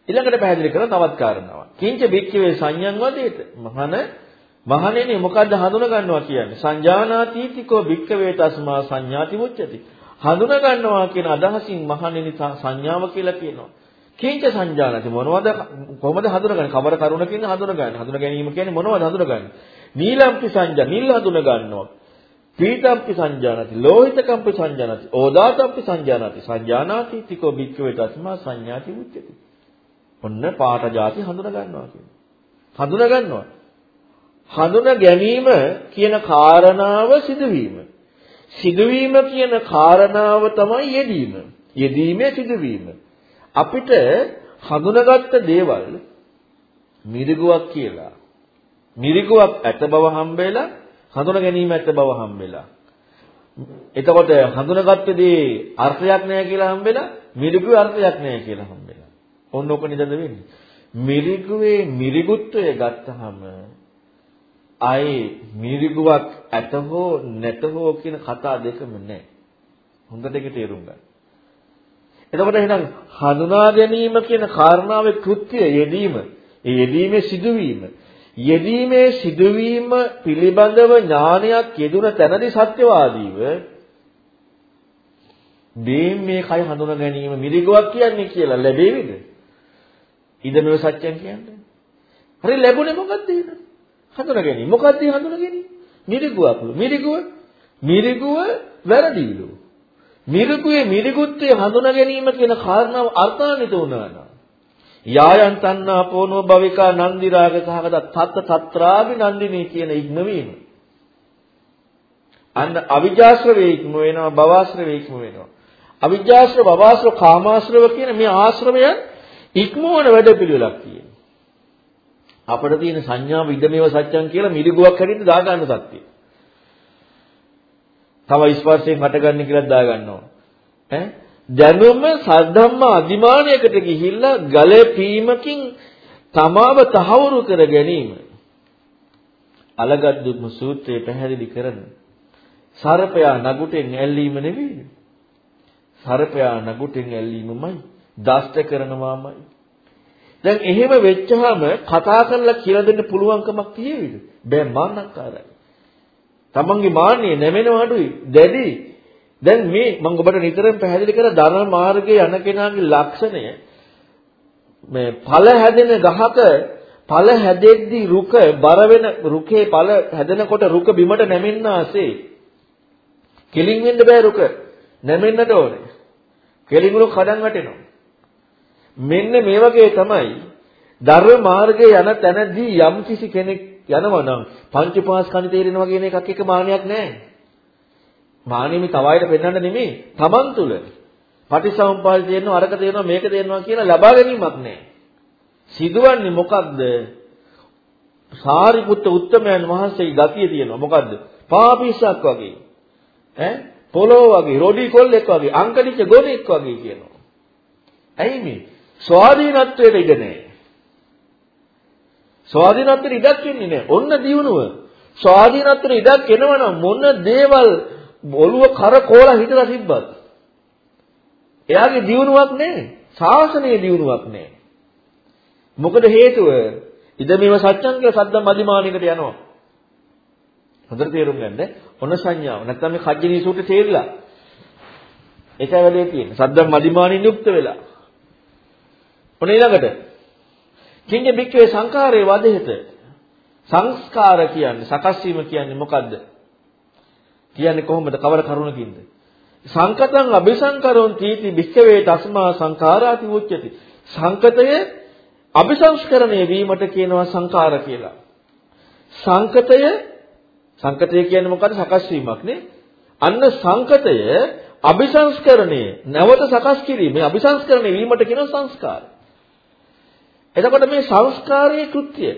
ඊළඟට පැහැදිලි කරන තවත් කාරණාවක්. කිංච බික්කවේ සංයං වදේත. මහන මහණෙනි මොකද්ද හඳුන ගන්නවා කියන්නේ? සංජානාතීතිකෝ බික්කවේ තස්මා සංඥාති මුච්චති. හඳුන ගන්නවා කියන අදහසින් මහණෙනි සංඥාව කියලා කියනවා. කීංච සංජානති මොනවද කොහොමද හඳුනගන්නේ කවර කරුණකින් හඳුනගන්නේ හඳුන ගැනීම කියන්නේ මොනවද හඳුනගන්නේ නීලම්පි සංජා නිල් හඳුන ගන්නවා පීතම්පි සංජානති ලෝහිතකම්පි සංජානති ඕදාතම්පි සංජානති සංජානාති තිකෝ බික්කවේ තස්මා සංඥාති උච්චති. ඔන්න පාට જાති හඳුන ගන්නවා කියන්නේ හඳුන ගන්නවා. හඳුන ගැනීම කියන කාරණාව සිදුවීම. සිදුවීම කියන කාරණාව තමයි යෙදීම. යෙදීමේ සිදුවීම. අපිට හඳුනාගත්ත දේවල් මිරිගුවක් කියලා. මිරිගුවක් ඇත බව හම්බෙලා හඳුන ගැනීම ඇත බව හම්බෙලා. එතකොට හඳුනාගත්ත දේ අර්ථයක් නැහැ කියලා හම්බෙලා මිරිගුවේ අර්ථයක් නැහැ කියලා හම්බෙලා. ඕන ඕක නිදද වෙන්නේ. මිරිගුවේ මිරිගුත්වය ගත්තහම ආයේ මිරිගුවක් ඇත හෝ නැත හෝ කියන කතා දෙකම නැහැ. හොඳට ඒක තේරුම් ගන්න. එතකොට එහෙනම් හඳුනා ගැනීම කියන කාරණාවේ කෘත්‍යය යෙදීම, ඒ යෙදීමේ සිදුවීම, යෙදීමේ සිදුවීම පිළිබඳව ඥානයක් යෙදුන තැනදී සත්‍යවාදීව මේ මේ කය හඳුනා ගැනීම මිරිගුවක් කියන්නේ කියලා ලැබෙවිද? ඉදමව සත්‍යයන් කියන්නේ. හරි ලැබුණේ මොකද්ද ඒක? හඳුනා ගැනීම. මොකද්ද හඳුනා ගැනීම? මිරිගුවක්. මිරිගුව මිරිගුව වැරදිලු. මිරිගුවේ මිරිගුත්වයේ හඳුනා ගැනීම කියන කාරණාව අර්ථාන්විත වුණා නම් යායන් තණ්හා පොනෝ භවිකා නන්දි රාග සහගත තත්ත తත්‍රාභි නන්දිනී කියන ඉක්මවීම. අන්න අවිජාශ්‍රවේ ඉක්ම වෙනවා භවආශ්‍රවේ ඉක්ම වෙනවා. අවිජාශ්‍රව භවආශ්‍රව කාමාශ්‍රව කියන මේ ආශ්‍රවයන් ඉක්මවන වැඩ පිළිවෙලක් තියෙනවා. අපිට තියෙන සංඥාව ඉදමේව සත්‍යං කියලා මිරිගුවක් හැටියට දාගන්න සත්‍යය. තව ස්පර්ශයෙන් හටගන්නේ කියලා දාගන්නවා. ඈ? දැනුම සද්ධම්ම අදිමානයකට ගිහිල්ලා ගලපීමකින් තමාව තහවුරු කර ගැනීම. අලගද්දුම සූත්‍රයේ පැහැදිලි කරන සර්පයා නගුටෙන් ඇල්ලීම නෙවෙයි. සර්පයා නගුටෙන් ඇල්ලීමමයි, දෂ්ට කරනවාමයි. දැන් එහෙම වෙච්චාම කතා කරලා කියලා දෙන්න පුළුවන්කමක් තියෙවිද? බෑ මාන්නක්කාරයි. තමන්ගේ මාන්නය නැමෙනව අඩුයි. දැඩි. දැන් මේ මම ඔබට නිතරම පැහැදිලි කර ධර්ම මාර්ගයේ යන කෙනාගේ ලක්ෂණය මේ ඵල හැදෙන ගහක ඵල හැදෙද්දී රුක බර වෙන රුකේ ඵල හැදෙනකොට රුක බිමට නැමෙන්න ආසේ. කෙලින් වෙන්න බෑ රුක. නැමෙන්නට ඕනේ. කෙලින් රුක කඩන් වැටෙනවා. මෙන්න මේ වගේ තමයි ධර්ම මාර්ගයේ යන තැනදී යම් කිසි කෙනෙක් යනවා නම් පංච පාස්කන්ධ තේරෙනවා කියන එකක් එක මානයක් නැහැ. මානෙමි තවයිට පෙන්වන්න නෙමෙයි Taman තුල. පටිසමුපාද තේරෙනවා අරක තේරෙනවා මේක තේරෙනවා කියලා ලබා ගැනීමක් නැහැ. සිදුවන්නේ මොකද්ද? සාරිපුත්ත උත්තමයන් වහන්සේගේ ගතිය තියෙනවා. මොකද්ද? පාපිස්සක් වගේ. ඈ පොළොව වගේ, රොඩි කොල්ලෙක් වගේ, අංකඩිච්ච ගොනෙක් වගේ කියනවා. ඇයි මේ? ස්වාධීනත්වයට ඉඩ නැහැ. ස්වාධීනත්වයට ඉඩක් ඉන්නේ නැහැ. ඔන්න දියුණුව. ස්වාධීනත්වයට ඉඩක් එනවනම් මොන දේවල් ඔළුව කර කෝලා හිටලා තිබ්බත් එයාගේ දියුණුවක් නැහැ. ශාසනයේ දියුණුවක් නැහැ. මොකද හේතුව? ඉද මේව සත්‍යං කියලා සද්දම් අධිමානයකට යනවා. හොඳට තේරුම් ගන්න. ඔන්න සංඥාව. නැත්නම් මේ කජ්ජනී සූත්‍රය තේරිලා. ඒකයි වැඩේ තියෙන්නේ. සද්දම් අධිමානින් යුක්ත වෙලා. ඔන්න ඊළඟට කිංජ බික්කේ සංඛාරයේ වදෙහෙත සංස්කාර කියන්නේ සකස් වීම කියන්නේ මොකද්ද? කියන්නේ කොහොමද? කවර කරුණකින්ද? සංකතං අபிසංකරොන් තීති භික්ඛවේ තස්මා සංඛාරාති උච්චති. සංකතය අபிසංස්කරණය වීමට කියනවා සංඛාර කියලා. සංකතය සංකතය කියන්නේ මොකද්ද? සකස් වීමක් නේ. අන්න සංකතය අபிසංස්කරණය නැවත සකස් කිරීමේ අபிසංස්කරණය වීමට කියන සංස්කාරය. එතකොට මේ සංස්කාරයේ කෘත්‍යය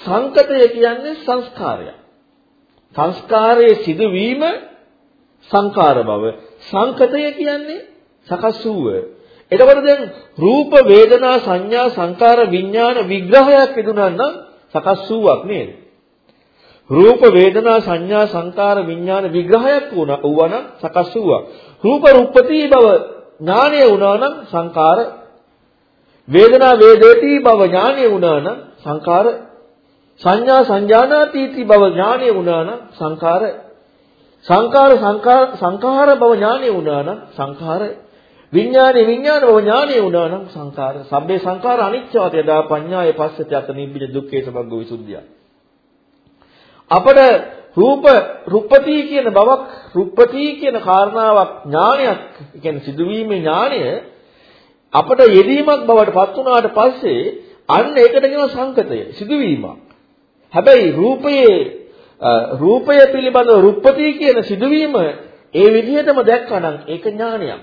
සංකතය කියන්නේ සංස්කාරයක්. සංස්කාරයේ සිදුවීම සංකාර බව. සංකතය කියන්නේ සකස් වූව. එතකොට දැන් රූප වේදනා සංඥා සංකාර විඥාන විග්‍රහයක් ඉදුණා නම් සකස් වූවක් නේද? රූප වේදනා සංඥා සංකාර විඥාන විග්‍රහයක් වුණා වුණා සකස් වූවා. රූප රූපති බව ඥානය වුණා නම් සංකාර වේදනා වේදේති බව ඥානය වුණා නම් සංකාර සංඥා සංජානාතීති බව ඥානය වුණා නම් සංකාර සංකාර සංකාර සංඛාර බව ඥානය වුණා නම් සංඛාර විඥානේ විඥාන බව ඥානය වුණා නම් සංකාර සබ්බේ සංකාර අනිච්චවත යදා පඤ්ඤාය පස්සට යත නිබ්බිද දුක්ඛේ සමග්ග විසුද්ධිය. අපට රූප රුප්පති කියන බවක් රුප්පති කියන කාරණාවක් ඥානයක් කියන්නේ සිදුවීමේ ඥානය අපට යෙදීමක් බවට පත් වුණාට පස්සේ අන්න ඒකට කියන සංකතය සිදුවීමක්. හැබැයි රූපයේ රූපය පිළිබඳ රුප්පති කියන සිදුවීම ඒ විදිහටම දැක්කනම් ඒක ඥානයක්.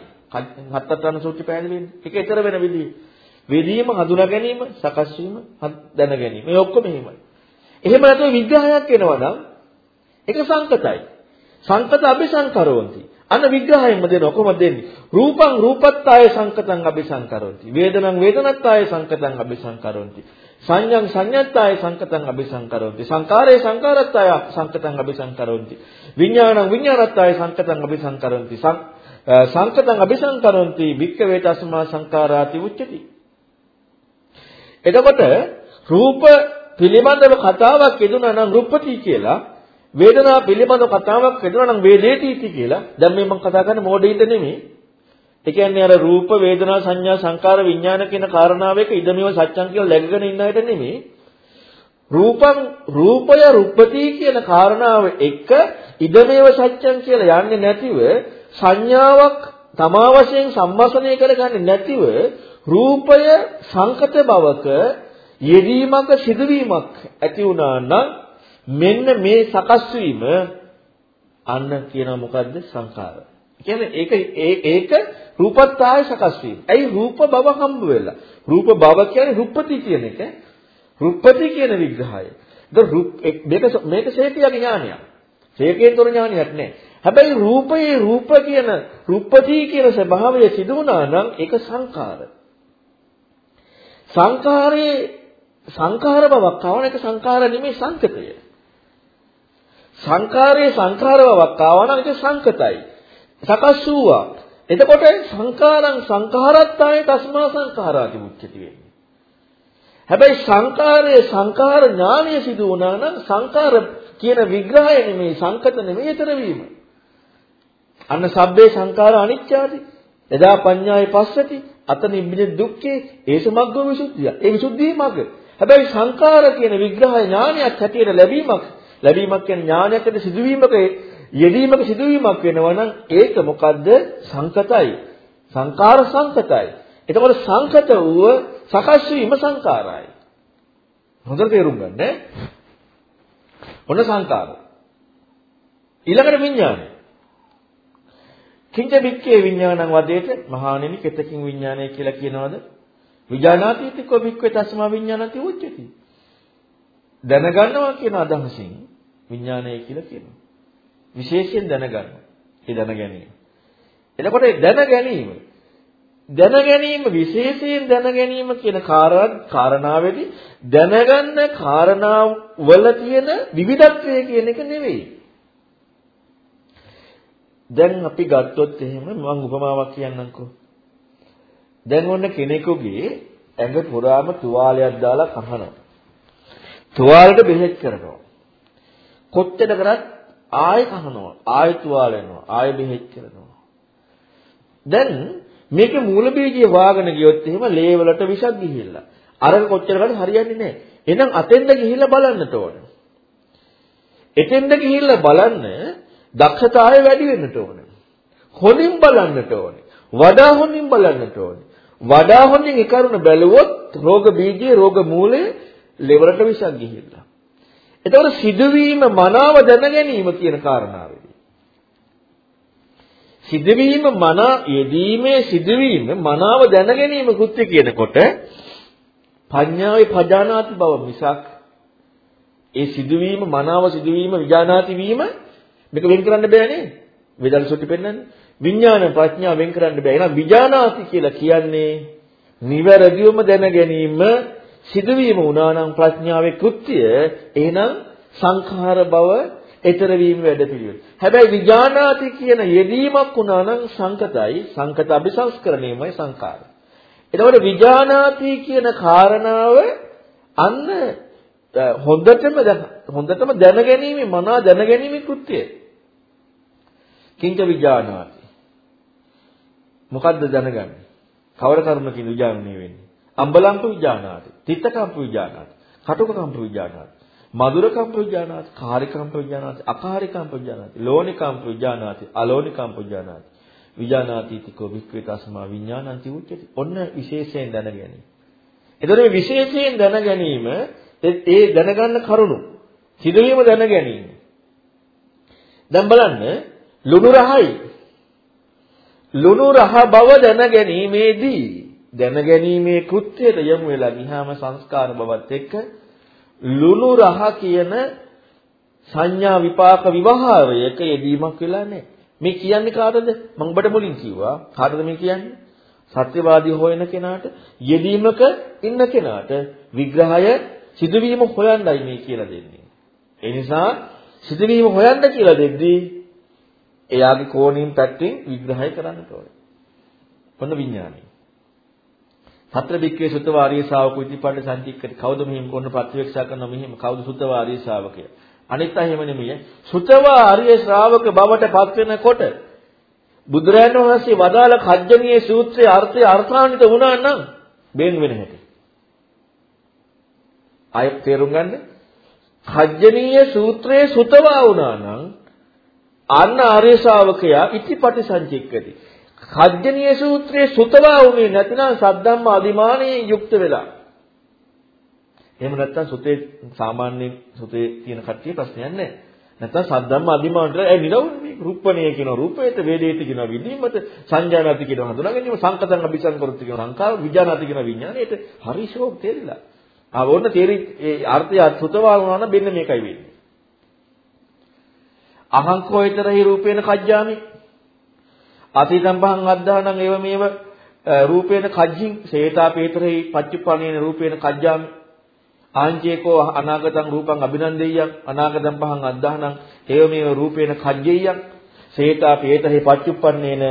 හත්තරන සූත්‍රය පැහැදිලි වෙන්නේ. ඒක ඊතර වෙන විදිහ. වෙදීම හඳුනා ගැනීම, සකස් වීම, දැන ගැනීම. මේ ඔක්කොම එහෙමයි. එහෙම නැතුව විග්‍රහයක් වෙනවා නම් ඒක සංකතයි. සංකත අபிසංකරවන්ති. අන්න විග්‍රහයෙන්ම දෙනවා කොහොමද දෙන්නේ? රූපං රූපත්තාය සංකතං අபிසංකරවන්ති. වේදනං වේදනත්තාය සංකතං අபிසංකරවන්ති. සංඥං සංඥත්තාය සංකතං අபிසංකරොන්ති. සංකාරේ සංකාරත්තාය සංකතං අபிසංකරොන්ති. විඥාණං විඥානත්තාය සංකතං අபிසංකරොන්ති. සංකතං අபிසංකරොන්ති. වික්කවේ තස්මා සංකාරාති උච්චති. එතකොට රූප පිළිබඳව කතාවක් යෙදුනා නම් රූපති කියලා වේදනා පිළිබඳව කතාවක් යෙදුනා නම් වේදේති කියලා. දැන් මේ මම කතා කරන්නේ මොඩේට නෙමෙයි. ඒ කියන්නේ අර රූප වේදනා සංඥා සංකාර විඥාන කියන කාරණාවක ඉදමිව සත්‍යං කියලා läගගෙන ඉන්න අයට නෙමෙයි. රූපං රූපය රුප්පති කියන කාරණාව එක ඉදමේව සත්‍යං කියලා යන්නේ නැතිව සංඥාවක් තමා වශයෙන් සම්මසනය කරගන්නේ නැතිව රූපය සංකත බවක යෙදීමක සිදුවීමක් ඇති වුණා නම් මෙන්න මේ සකස් වීම අන්න කියනවා මොකද්ද සංකාරය කියන්නේ ඒක ඒක රූපත්තාය සකස් වීම. ඇයි රූප බව හම්බ වෙලා? රූප බව කියන්නේ රුප්පති කියන එක. රුප්පති කියන විග්‍රහය. මේක මේක ශේතියගේ ඥානයක්. ශේකයෙන් තොර ඥානයක් නෑ. හැබැයි රූපයේ රූප කියන රුප්පති කියන ස්වභාවය සිදු වුණා නම් ඒක සංකාර. සංකාරයේ සංකාර බවක් ආවන එක සංකාර නෙමෙයි සංකතය. සංකාරයේ සංකාර බවක් ආවන එක සංකතයි. සකස් වූවා. එතකොට සංකාරං සංඛාරත්තාය තස්මා සංඛාරාති මුච්චති වෙන්නේ. හැබැයි සංකාරයේ සංකාර ඥානය සිදු වුණා නම් සංකාර කියන විග්‍රහය නෙමෙයි සංකත නෙමෙයි ඊතර වීම. අන්න සබ්බේ සංකාර අනිච්චාති. එදා පඤ්ඤාය පස්සති අත නිබ්බිද දුක්ඛේ ඒසමග්ගෝ විසුද්ධිය. ඒ විසුද්ධිය මග. හැබැයි සංකාර කියන විග්‍රහය ඥානයක් හැටියට ලැබීමක් ලැබීමක් කියන්නේ ඥානයකට සිදුවීමක යෙදීමක සිදුවීමක් වෙනවා නම් ඒක මොකද්ද? සංකතයි. සංකාර සංකතයි. එතකොට සංකත වූ සකස් වීම සංකාරයි. හොඳට තේරුම් ගන්න ඈ. ඔන්න සංකාර. ඊළඟට විඥානය. කිංච බික්කේ විඥානං වදේත මහානෙනි කෙතකින් විඥානය කියලා කියනවද? විඥානාතීතිකෝ බික්කේ තස්මා විඥානති උච්චති. දැනගන්නවා කියන අදහසින් විඥානය කියලා කියනවා. විශේෂයෙන් දැනගන්න. ඒ දැන ගැනීම. එතකොට දැන ගැනීම දැන ගැනීම විශේෂයෙන් දැන ගැනීම කියන කාරණාවේදී දැනගන්න කාරණා වල තියෙන විවිධත්වය කියන එක නෙවෙයි. දැන් අපි ගත්තොත් එහෙම මම උපමාවක් කියන්නම්කෝ. දැන් ඔන්න කෙනෙකුගේ ඇඟ පුරාම තුවාලයක් දාලා කහනවා. තුවාලෙට බෙහෙත් කරනවා. කොච්චර කරත් ආයෙ කහනවා ආයෙ තුවාල වෙනවා ආයෙ බෙහෙත් කරනවා. දැන් මේකේ මූල බීජය වාගෙන ගියොත් එහෙම ලේ වලට විෂක් ගිහිල්ලා. අරක කොච්චර කරත් හරියන්නේ නැහැ. එහෙනම් අතෙන්ද ගිහිල්ලා බලන්නට ඕන එතෙන්ද ගිහිල්ලා බලන්න දක්ෂතාවය වැඩි වෙන්නට ඕන. හොඳින් බලන්නට ඕන. වඩා හොඳින් බලන්නට ඕන. වඩා හොඳින් ඒ කරුණ බැලුවොත් රෝග බීජයේ රෝග මූලයේ ලෙවලට විෂක් ගිහිල්ලා. එතකොට සිදුවීම මනාව දැන ගැනීම කියන කාරණාවේදී. සිදුවීම මනා යෙදීමේ සිදුවීම මනාව දැන ගැනීම කෘත්‍ය කියනකොට පඤ්ඤාවේ පජානාති බව මිසක් ඒ සිදුවීම මනාව සිදුවීම විජානාති වීම මේක වෙන් කරන්න බෑනේ වේදල් සුටි පෙන්නන්නේ. විඥාන ප්‍රඥාව වෙන් කරන්න බෑ. එහෙනම් විඥානාති කියලා කියන්නේ නිවැරදිවම දැන ගැනීම සිදුවීම වුණා නම් ප්‍රඥාවේ කෘත්‍ය එහෙනම් සංඛාර බව ඊතර වීම වැඩපිළිවෙල. හැබැයි විඥානාති කියන යෙදීමක් වුණා නම් සංකතයි සංකත අபிසංස්කරණයමයි සංඛාර. එතකොට විඥානාති කියන කාරණාව අන්න හොඳටම හොඳටම දැනගැනීමේ මනා දැනගැනීමේ කෘත්‍යය. කිංච විඥානාති. මොකද්ද දැනගන්නේ? කවර කරුණකින් විඥානණය වෙන්නේ? අම්බලම්ප විඥානාති, තිත්තකම්ප විඥානාති, කටුකම්ප විඥානාති, මధుරකම්ප විඥානාති, කාරිකම්ප විඥානාති, අකාරිකම්ප විඥානාති, ලෝණිකම්ප විඥානාති, අලෝණිකම්ප විඥානාති. විඥානාති තිකෝ වික්‍රේ තස්මා විඥානන්ති උච්චති. ඔන්න විශේෂයෙන් දැනගැනීම. එතකොට මේ විශේෂයෙන් දැන ගැනීම ඒ දැනගන්න කරුණු සිදුවීම දැන ගැනීම. දැන් බලන්න ලුණු රහයි. ලුණු රහ බව දැන ගැනීමේදී දැන ගැනීමේ කෘත්‍යයට යොමු වෙලා ගියාම සංස්කාර බවත් එක්ක ලුණු රහ කියන සංඥා විපාක විවහාරයක යෙදීමක් වෙලා නැහැ. මේ කියන්නේ කාටද? මම ඔබට මුලින් කිව්වා. කාටද මේ කියන්නේ? සත්‍යවාදී හොයන කෙනාට යෙදීමක ඉන්න කෙනාට විග්‍රහය සිදුවීම හොයන්නයි මේ කියලා දෙන්නේ. ඒ නිසා සිදුවීම හොයන්න කියලා දෙද්දී එයාගේ කෝණින් පැත්තෙන් විග්‍රහය කරන්න ඕනේ. මොන විඥානයි. සතර බික්කේ සුතවාරිය ශාවකෝ ඉතිපඩ සංචික්කති කවුද මෙහිම කොන්න ප්‍රතිවේක්ෂා කරන මෙහිම කවුද සුතවාරිය ශාවකය අනිත් අය එහෙම නෙමෙයි සුතවාරිය ශ්‍රාවක බවට පත් වෙනකොට බුදුරජාණන් වහන්සේ වදාළ කජ්ජනීය සූත්‍රයේ අර්ථය අර්ථාන්විත වුණා නම් බේන් වෙන හැටි. අය තේරුම් ගන්න. කජ්ජනීය සූත්‍රයේ සුතවා වුණා නම් අන්න ආර්ය ශාවකයා ඉතිපටි සංචික්කති. කජ්ජනීය සූත්‍රයේ සුතවා වුණේ නැතිනම් සද්ධම්ම අදිමානයේ යුක්ත වෙලා. එහෙම නැත්තම් සුතේ සාමාන්‍ය සුතේ තියෙන කට්ටිය ප්‍රශ්නයක් නැහැ. නැත්නම් සද්දම්ම අදිමානට ඒ නිරවුනේ රූපණය කියන රූපයට වේදේති කියන විදීමත සංජානති කියන හඳුනා ගැනීම සංකතං අபிසංකරති කියන සංකාර විඥානති කියන විඥාණයට හරිෂෝක් තේරිලා. ආ ඕන්න තේරි ඒ අර්ථය සුතවා වුණා නම් මෙන්න මේකයි වෙන්නේ. අහංකෝ ඊතරහි රූපේන කජ්ජාමි. අතීතම් පහන් අද්දානං ඒව මේව රූපේන කජ්ජින් සේතා පේතරහි පච්චුප්පණේන රූපේන කජ්ජාමි. ආංචේකෝ අනාගතං රූපං අභිනන්දෙය්‍යං අනාගතං පහං අද්දාහනං ඒව මේව රූපේන කජ්ජෙය්‍යං. සේතා පේතහි පච්චුප්පන්නේන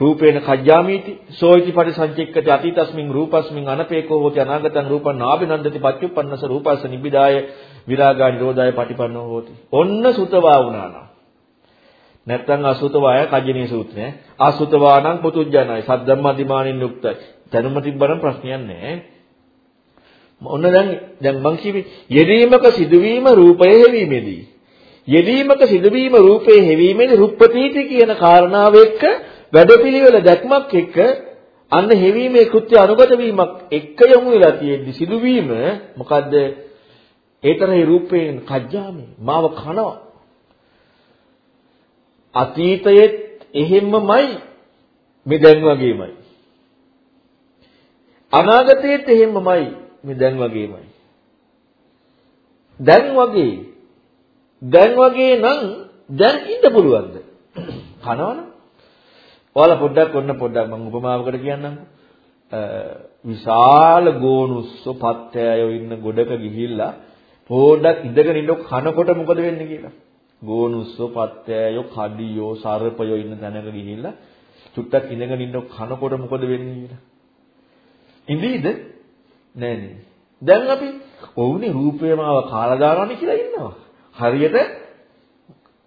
රූපේන කජ්ජාමීති. සෝයිති පරිසංචෙක්කති අතීතස්මින් රූපස්මින් අනපේකෝ හෝති අනාගතං රූපං නාබිනන්දති පච්චුප්පන්නස රූපස්ස නිබ්බිදාය විරාගා නිරෝධාය පටිපන්නෝ හෝති. ඔන්න සුතවා වුණානම් නැත්තම් අසුතවාය කජ්ජනී සූත්‍රය. අසුතවානම් පුතුජනයි. සද්දම්මදිමානින් යුක්තයි. දැනුම තිබ්බනම් ප්‍රශ්නයක් නැහැ. ඔන්න දැන් දැන් මං කිව්වේ යෙදීමක සිදුවීම රූපයේ හැවීමේදී. යෙදීමක සිදුවීම රූපයේ හැවීමේදී රුප්පතීති කියන කාරණාව එක්ක වැඩපිළිවෙල දැක්මක් එක්ක අන්න හැවීමේ කෘත්‍ය අනුගත වීමක් එක්ක යොමු වෙලා තියෙද්දි සිදුවීම මොකද්ද? ඒතරේ රූපයෙන් කජ්ජාමේ. මාව කනවා. අතීතයේත් එහෙම්මමයි මේ දැන් වගේමයි අනාගතයේත් එහෙම්මමයි මේ දැන් වගේමයි. දැන් වගේ දැන් වගේ නම් දැන් ඉන්න පුළුවන්ද? කනවනේ. ඔයාලා පොඩ්ඩක් ඔන්න පොඩ්ඩක් මම උපමාවකට කියන්නම්. විශාල ගෝනුස්ස පත්තෑයෝ ඉන්න ගොඩක ගිහිල්ලා පොඩ්ඩක් ඉඳගෙන ඉන්න කනකොට මොකද වෙන්නේ කියලා. ගෝනුස්ස පත්තෑයෝ කඩියෝ සර්පයෝ ඉන්න තැනක ගිහිල්ලා චුට්ටක් ඉඳගෙන ඉන්න කනකොට මොකද වෙන්නේ කියලා. ඉඳීද? නෑනේ. දැන් අපි ඔවුනේ රූපේමාව කාලා දානවනේ කියලා ඉන්නවා. හරියට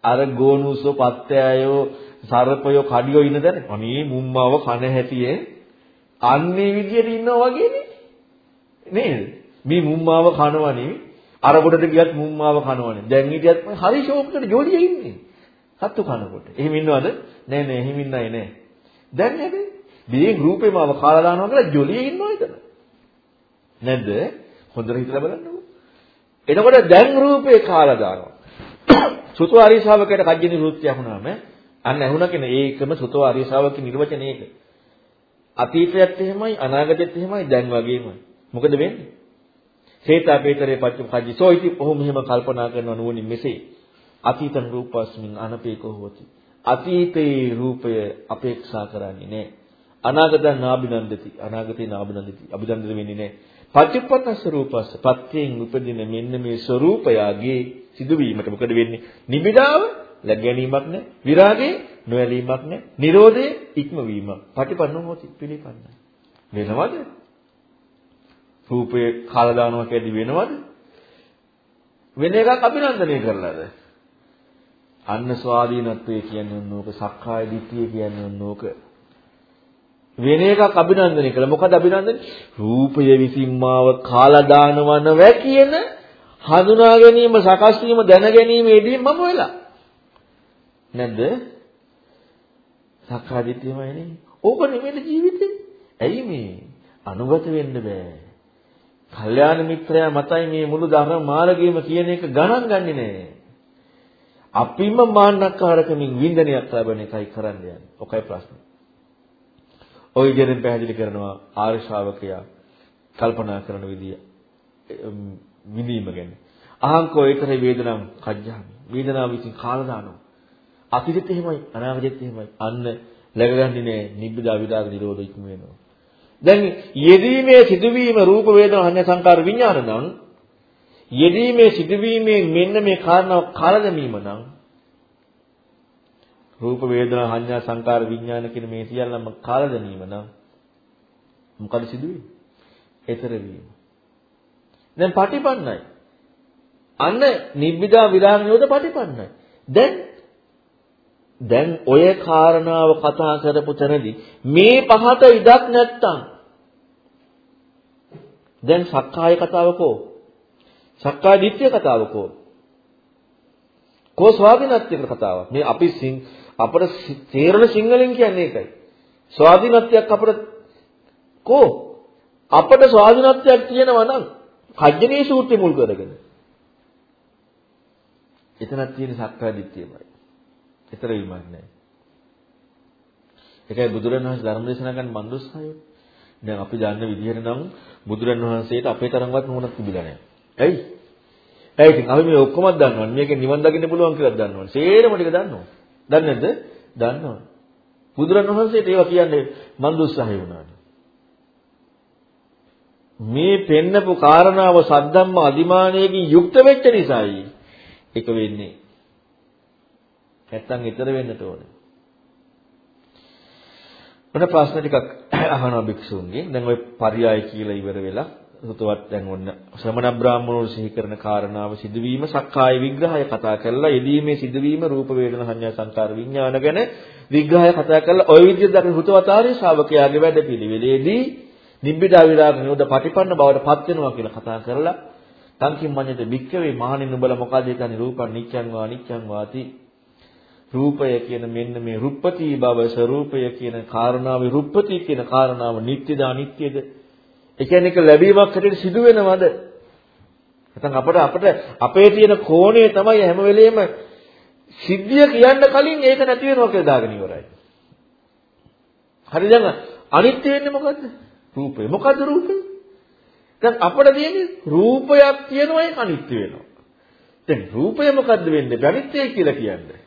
අර ගෝනුසෝ පත්තෑයෝ සර්පයෝ කඩියෝ ඉන්න දැන අනේ මුම්මාව කන හැටියේ අන්නේ විදියට ඉන්නවා වගේනේ. නේද? මේ මුම්මාව කනවනේ අර කොටට ගියත් මුම්මාව කනවනේ. දැන් හිටියත් හරි ෂෝක්කට ජොලිය ඉන්නේ. සත්තු කනකොට. එහෙම ඉන්නවද? නෑ නෑ එහෙම ඉන්නයි නෑ. දැන් නේද? මේ රූපේමාව කාලා දානවා කියලා ජොලිය ඉන්නව එතන. නැද්ද? හොඳට හිතලා බලන්නකෝ. එතකොට දැන් රූපේ කාලා දානවා. සුතෝ ආර්ය ශාවකයට කජ්ජිනි වෘත්තියක් වුණාම අන්න ඇහුණ කෙන ඒකම සුතෝ ආර්ය ශාවක නිර්වචනය ඒක. අතීතයත් එහෙමයි අනාගතයත් එහෙමයි දැන් වගේමයි. මොකද වෙන්නේ? හේතාපේතරේ පච්චු කජ්ජි සෝයිති ඔහු මෙහෙම කල්පනා කරන නුවණින් මෙසේ අතීතං රූපස්මින් අනපේකෝ හෝති. අතීතයේ රූපය අපේක්ෂා කරන්නේ නැහැ. අනාගතං නාබිනන්දති. අනාගතේ නාබිනන්දති. අභිනන්දන වෙන්නේ නැහැ. පටිපන්නස්ස රූපස්ස පත්‍යයෙන් උපදින මෙන්න මේ ස්වરૂපයාගේ සිදුවීමට මොකද වෙන්නේ? නිබිඩාව läග ගැනීමක් නැහැ. විරාගේ නොඇලීමක් නැහැ. නිරෝධයේ ඉක්මවීම. පටිපන්නෝ හොති පිළිපන්න. වෙනවද? රූපේ කාලා දානවා කියදී වෙනවද? වෙන එකක් අභිනන්දනය කරලාද? අන්න ස්වාධීනත්වය කියන්නේ ඕක සක්කාය දිට්ඨිය කියන්නේ ඕක වෙන එකක් අභිනන්දනය කළා. මොකද අභිනන්දනය? රූපය විසින් මාව කාලා දානවන වැ කියන හඳුනා ගැනීම, සකස් වීම, දැන ගැනීමේදී මම වෙලා. නැද්ද? සක්කාදිට්ඨියමයි නේ. ඕක නෙමෙයි ජීවිතේ. ඇයි මේ? අනුගත වෙන්න බෑ. කල්යාණ මිත්‍රයා මතයි මේ මුළු ධර්ම මාර්ගයම කියන එක ගණන් ගන්නේ නෑ. අපිම මාන්නකාරකමින් වින්දනයක් ලැබෙන එකයි කරන්න යන්නේ. ඔකයි ප්‍රශ්නේ. ওই විදිහෙන් පැහැදිලි කරනවා ආර්ය ශ්‍රාවකයා කල්පනා කරන විදිය විඳීම ගැන. අහංකෝ ඒතරේ වේදනම් කජ්ජාමි. වේදනාව විසින් කාලා දානවා. අතීතෙත් එහෙමයි අනාගතෙත් එහෙමයි. අන්න läගගන්නේ නෑ නිබ්බිදා විදාග නිරෝධ ඉක්ම වෙනවා. දැන් යෙදීමේ සිදුවීම රූප වේදනා හඤ්ඤ සංකාර විඥාන නම් යෙදීමේ සිදුවීමේ මෙන්න මේ කාරණාව කලදමීම නම් රූප වේදනා සංඥා සංකාර විඥාන කියන මේ සියල්ලම කාල දැමීම නම් මොකද සිදුවේ? ඊතර වීම. දැන් පටිපන්නයි. අන්න නිබ්බිදා විරාග නිරෝධ පටිපන්නයි. දැන් දැන් ඔය කාරණාව කතා කරපු තැනදී මේ පහට ඉඩක් නැත්තම් දැන් සක්කාය කතාවකෝ සක්කාය දිට්ඨිය කතාවකෝ කෝ ස්වාධීනත්වයක කතාවක් මේ අපි අපට තේරෙන සිංහලෙන් කියන්නේ ඒකයි. ස්වාධීනත්වයක් අපට කෝ අපට ස්වාධීනත්වයක් තියෙනවා නම් කජ්ජනී සූත්‍රය මුල් කරගෙන. එතනක් තියෙන සක්කාය දිට්ඨියමයි. ඊතර වීමක් නැහැ. ඒකයි බුදුරණවහන්සේ ධර්ම දේශනා කරන මන්දුස්සහය. දැන් අපි දන්න විදිහට නම් බුදුරණවහන්සේට අපේ තරම්වත් නුවණක් තිබිලා නැහැ. ඇයි? ඇයි ඉතින් අපි මේ ඔක්කොමත් දන්නවනේ. මේකෙන් නිවන් දකින්න පුළුවන් කියලා දන්නවනේ. සේරම ටික දන්නවා. දන්නේ නැද්ද? දන්නවා. බුදුරණවහන්සේට ඒවා කියන්නේ මන් දුස්සහය වුණානේ. මේ පෙන්නපු කාරණාව සද්ධම්ම අදිමානයකින් යුක්ත වෙච්ච නිසායි ඒක වෙන්නේ. නැත්තම් ඊතර වෙන්නට ඕනේ. මොන ප්‍රශ්න ටිකක් [clears throat] අහනවා භික්ෂුන්ගෙන්. දැන් ওই පරියාය කියලා ඉවර වෙලා සුතවත් දැන් ඔන්න ශ්‍රමණ බ්‍රාහ්මණෝ සිහි කරන කාරණාව සිදුවීම සක්කාය විග්‍රහය කතා කරලා යෙදීමේ සිදුවීම රූප වේදනා සංඥා සංකාර විඥාන ගැන විග්‍රහය කතා කරලා ওই විදිහට අපි සුතවතාරී ශ්‍රාවකයාගේ වැඩ පිළිවෙලේදී නිබ්බිදා විරාග නිරෝධ පටිපන්න බවට පත් වෙනවා කියලා කතා කරලා තංකින් මඤ්ඤත වික්කවේ මහණින් නුඹලා මොකද හිතන්නේ රූපං නිච්ඡං වා නිච්ඡං වාති රූපය කියන මෙන්න මේ රුප්පති බව ස්වરૂපය කියන කාරණාවේ රුප්පති කියන කාරණාව නිට්ටයද අනිත්‍යද ඒ කියන්නේ ඒක ලැබීමක් හැටියට සිදු වෙනවද? නැත්නම් අපිට අපිට අපේ තියෙන කෝණය තමයි හැම වෙලෙම සිද්ධිය කියන්න කලින් ඒක නැති වෙනවා කියලා දාගෙන ඉවරයි. හරි දැන් අනිත්‍ය වෙන්නේ මොකද්ද? රූපය. මොකද්ද රූපය? දැන් අපිට තියෙන්නේ රූපයක් තියෙනවා ඒක අනිත්‍ය වෙනවා. දැන් රූපය මොකද්ද වෙන්නේ? අනිත්‍යයි කියලා කියන්නේ.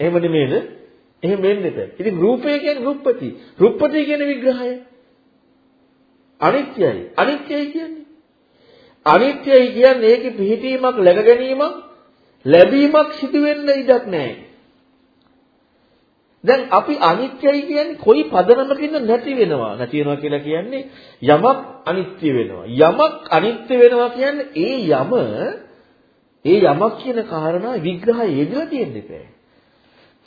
එහෙම නෙමෙයිද? එහෙම වෙන්නේ නැහැ. ඉතින් රූපය කියන්නේ රුප්පති. රුප්පති කියන විග්‍රහය අනිත්‍යයි. අනිත්‍යයි කියන්නේ. අනිත්‍යයි කියන්නේ ඒකේ පිහිටීමක් läග ගැනීමක් ලැබීමක් සිදු වෙන්න ඉඩක් නැහැ. දැන් අපි අනිත්‍යයි කියන්නේ කොයි පදනමකින්ද නැති වෙනවා. නැති වෙනවා කියලා කියන්නේ යමක් අනිත්‍ය වෙනවා. යමක් අනිත්‍ය වෙනවා කියන්නේ ඒ යම ඒ යමක් කියන කාරණා විග්‍රහය යෙදලා තියෙන්න එපා.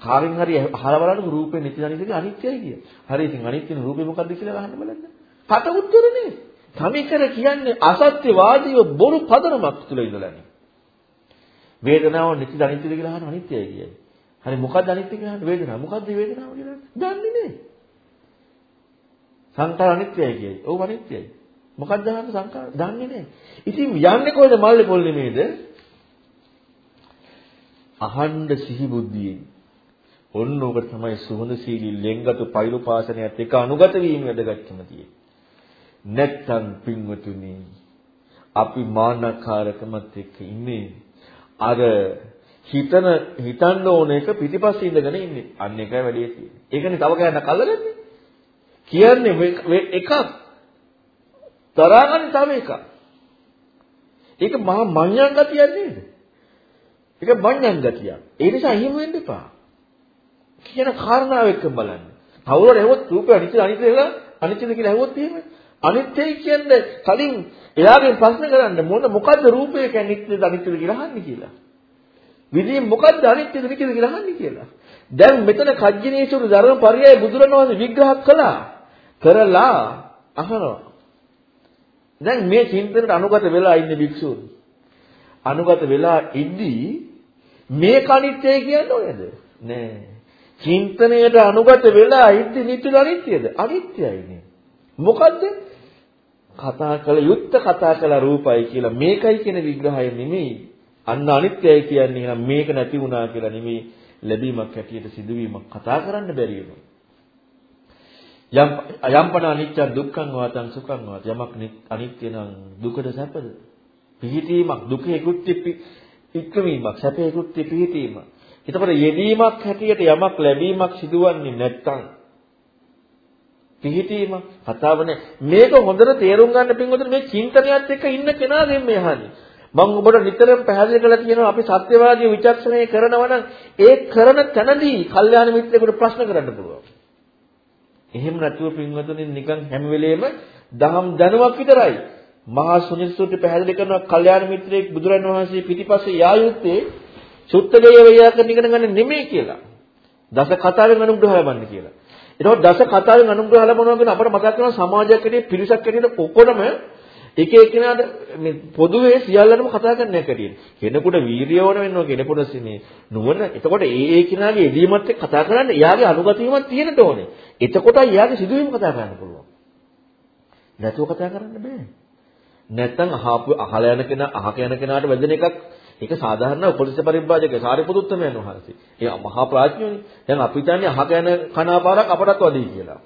කාගෙන් හරි අහලා බලන්න රූපේ නිත්‍ය අනිත්‍යයි අනිත්‍යයි කිය. හරි ඉතින් අනිත්‍ය රූපේ මොකද්ද කියලා අහන්න බලන්න. පට උත්තරනේ. සමීකර කියන්නේ අසත්‍යවාදීව බොරු පදනමක් තුල ඉඳලානේ. වේදනාව නිත්‍ය අනිත්‍යද කියලා අහන අනිත්‍යයි කියයි. හරි මොකක්ද අනිත්‍ය කියලා අහන වේදනාව. මොකක්ද වේදනාව කියලා? දන්නේ නැහැ. සංකාර අනිත්‍යයි කියයි. ඔව් අනිත්‍යයි. මොකක්ද අහන්න සංකාර දන්නේ නැහැ. ඉතින් යන්නේ කොහෙද මල්ලේ පොල් නෙමේද? අහන්න සිහි බුද්ධියෙන්. ඔන්න ඕක තමයි සුහඳ සීලී ලෙන්ගතු පෛරුපාසනයත් එක අනුගත වීම වැදගත්කම තියෙන්නේ. නැත්තම් පින්වතුනි අපි මානකාරකමත් එක්ක ඉන්නේ අර හිතන හිතන්න ඕන එක පිටිපස්සේ ඉඳගෙන ඉන්නේ. අන්න එකයි වැඩි තියෙන්නේ. ඒකනේ තව කෑන්න කල්ලගන්නේ. කියන්නේ එකක් තරහගන්න තව එකක්. ඒක මහා මඤ්ඤං ගතියක් නේද? ඒක මඤ්ඤං ගතියක්. ඒ නිසා එහෙම වෙන්න එපා. කියන කාරණාව එක්ක බලන්න. කවුරුහරි ඇහුවොත් රූපය අනිත්‍ය අනිත්‍ය කියලා අනිත්‍යද කියලා ඇහුවොත් එහෙම අනිත්‍යයි කියන්නේ කලින් එයාගෙන් ප්‍රශ්න කරන්න මොන මොකද්ද රූපය කියන්නේ නිත්‍යද අනිත්‍යද කියලා අහන්නේ කියලා. විදියෙන් මොකද්ද අනිත්‍යද නිත්‍යද කියලා අහන්නේ කියලා. දැන් මෙතන කජ්ජනීසුරු ධර්ම පරියය බුදුරණවහන්සේ විග්‍රහ කළා. කරලා අහනවා. දැන් මේ චින්තනට අනුගත වෙලා ඉන්න භික්ෂුන් අනුගත වෙලා ඉද්දී මේ කනිත්‍යය කියන්නේ ඔයද නෑ චින්තනයට අනුගත වෙලා ඉද්දී නිත්‍යද අනිත්‍යද? අනිත්‍යයිනේ. මොකද්ද? කතා කළ යුත්ත කතා කළ රූපයි කියලා මේකයි කියන විග්‍රහය නෙමෙයි. අන්න අනිත්‍යයි කියන්නේ නම් මේක නැති වුණා කියලා නෙමෙයි ලැබීමක් හැටියට සිදුවීමක් කතා කරන්න බැරි වෙනවා. යම් යම්පන අනිත්‍ය දුක්ඛං වාතං සුඛං වාත. යමක් අනිත්‍ය නම් දුකද සැපද? පිහිටීමක් දුකේ කෘත්‍ය ඉක්මීමක් සැපේ කෘත්‍ය පිහිටීම එතකොට යෙදීමක් හැටියට යමක් ලැබීමක් සිදුවන්නේ නැත්තම් පිහිටීම කතාවනේ මේක හොඳට තේරුම් ගන්න පින්වතුනි මේ චින්තනයත් එක්ක ඉන්න කෙනාගෙන් මේ අහන්නේ. මම ඔබට නිතරම පැහැදිලි කරලා තියෙනවා අපි සත්‍යවාදී විචක්ෂණය කරනවා නම් ඒ කරන තැනදී කල්යාණ මිත්‍රයෙකුට ප්‍රශ්න කරන්න පුළුවන්. එහෙම නැතුව පින්වතුනි නිකන් හැම වෙලෙම දහම් දැනුවක් විතරයි. මහා සුනිල් සූත්‍රය පැහැදිලි කරනවා කල්යාණ මිත්‍රයෙක් බුදුරන් වහන්සේ පිටිපස්සේ යා යුත්තේ සුත්තදේය වේයාකරණ ඉගෙන ගන්න නෙමෙයි කියලා. දස කතාවෙන් අනුග්‍රහ ලබන්න කියලා. එතකොට දස කතාවෙන් අනුග්‍රහ ලබනවා කියන අපට මතක් කරනවා සමාජයක් ඇටියෙ පිරිසක් ඇටියෙ ඔක්කොම එක එක්කෙනාට මේ පොදුවේ සියල්ලටම කතා කරන්න හැටියෙ. කෙනෙකුට වීරිය ඕන වෙනවා කෙනෙකුට මේ නුවණ. එතකොට ඒ ඒ කෙනාගේ එදීමත් එක්ක කතා කරන්න එයාගේ අනුගතීමක් තියෙන්න ඕනේ. එතකොටයි එයාගේ සිදුවීම කතා කරන්න පුළුවන්. නැතුව කතා කරන්න බෑ. නැත්තම් අහපු අහලා යන කෙනා අහක යන කෙනාට වැදෙන එකක් ඒක සාධාරණ උපනිෂ පරිබ්‍රාජක සාරිපුත්තුමයන් වහන්සේ. ඒ මහා ප්‍රඥෝනේ. දැන් අපි හිතන්නේ අහක යන කනාපාරක් අපටත් වදී කියලා.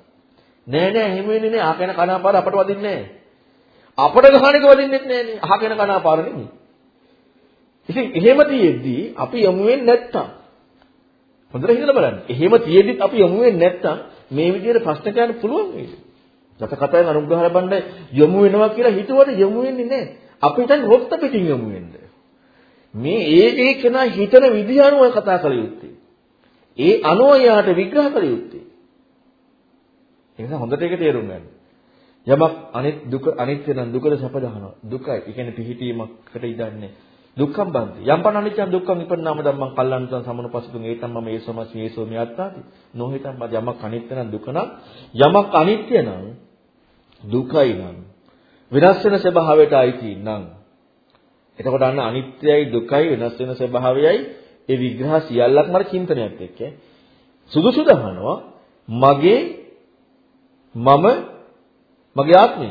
නෑ නෑ එහෙම වෙන්නේ නෑ අහක යන කනාපාර අපට වදින්නේ නෑ. අපට ගහන එක වදින්නෙත් නෑනේ. අහගෙන කනාපාර නෙමෙයි. ඉතින් එහෙම තියෙද්දි අපි යමු වෙන්නේ නැත්තම් හොඳට හිතලා බලන්න. එහෙම තියෙද්දිත් අපි යමු වෙන්නේ නැත්තම් මේ විදිහට ප්‍රශ්න කියන්න පුළුවන් වේද? දත කතාවෙන් අනුග්‍රහ ලබන්න යමු වෙනවා කියලා හිතුවට යමු වෙන්නේ නැහැ. අපි දැන් රොක්ත පිටින් යමු වෙන්නේ. මේ ඒ ඒ කෙනා හිතන විදිහ අනුව කතා කළ යුත්තේ. ඒ අනුව යාට විග්‍රහ කළ යුත්තේ. ඒ නිසා හොඳට ඒක තේරුම් ගන්න. යමක් අනිත් දුක අනිත්‍ය නම් දුකද සැප දහනවා. දුකයි. ඒ කියන්නේ පිහිටීමකට ඉදන්නේ. දුක්ඛම් බන්ති. යම්පන අනිච්චං දුක්ඛං විපන්නාම ධම්මං කල්ලාන්තං සමනුපස්සතුන් ඒතම් මම ඒසෝමස් මේසෝ මියත්තාති. නොහිතම් බද යමක් අනිත්‍ය නම් දුක නම් යමක් අනිත්‍ය නම් දුකයි නම් විනාශ වෙන ස්වභාවයට අයිති නම් එතකොට අන්න අනිත්‍යයි දුකයි වෙනස් වෙන ස්වභාවයයි ඒ විග්‍රහ සියල්ලක්ම අර චින්තනයත් එක්ක සුදුසු දහනවා මගේ මම මගේ ආත්මය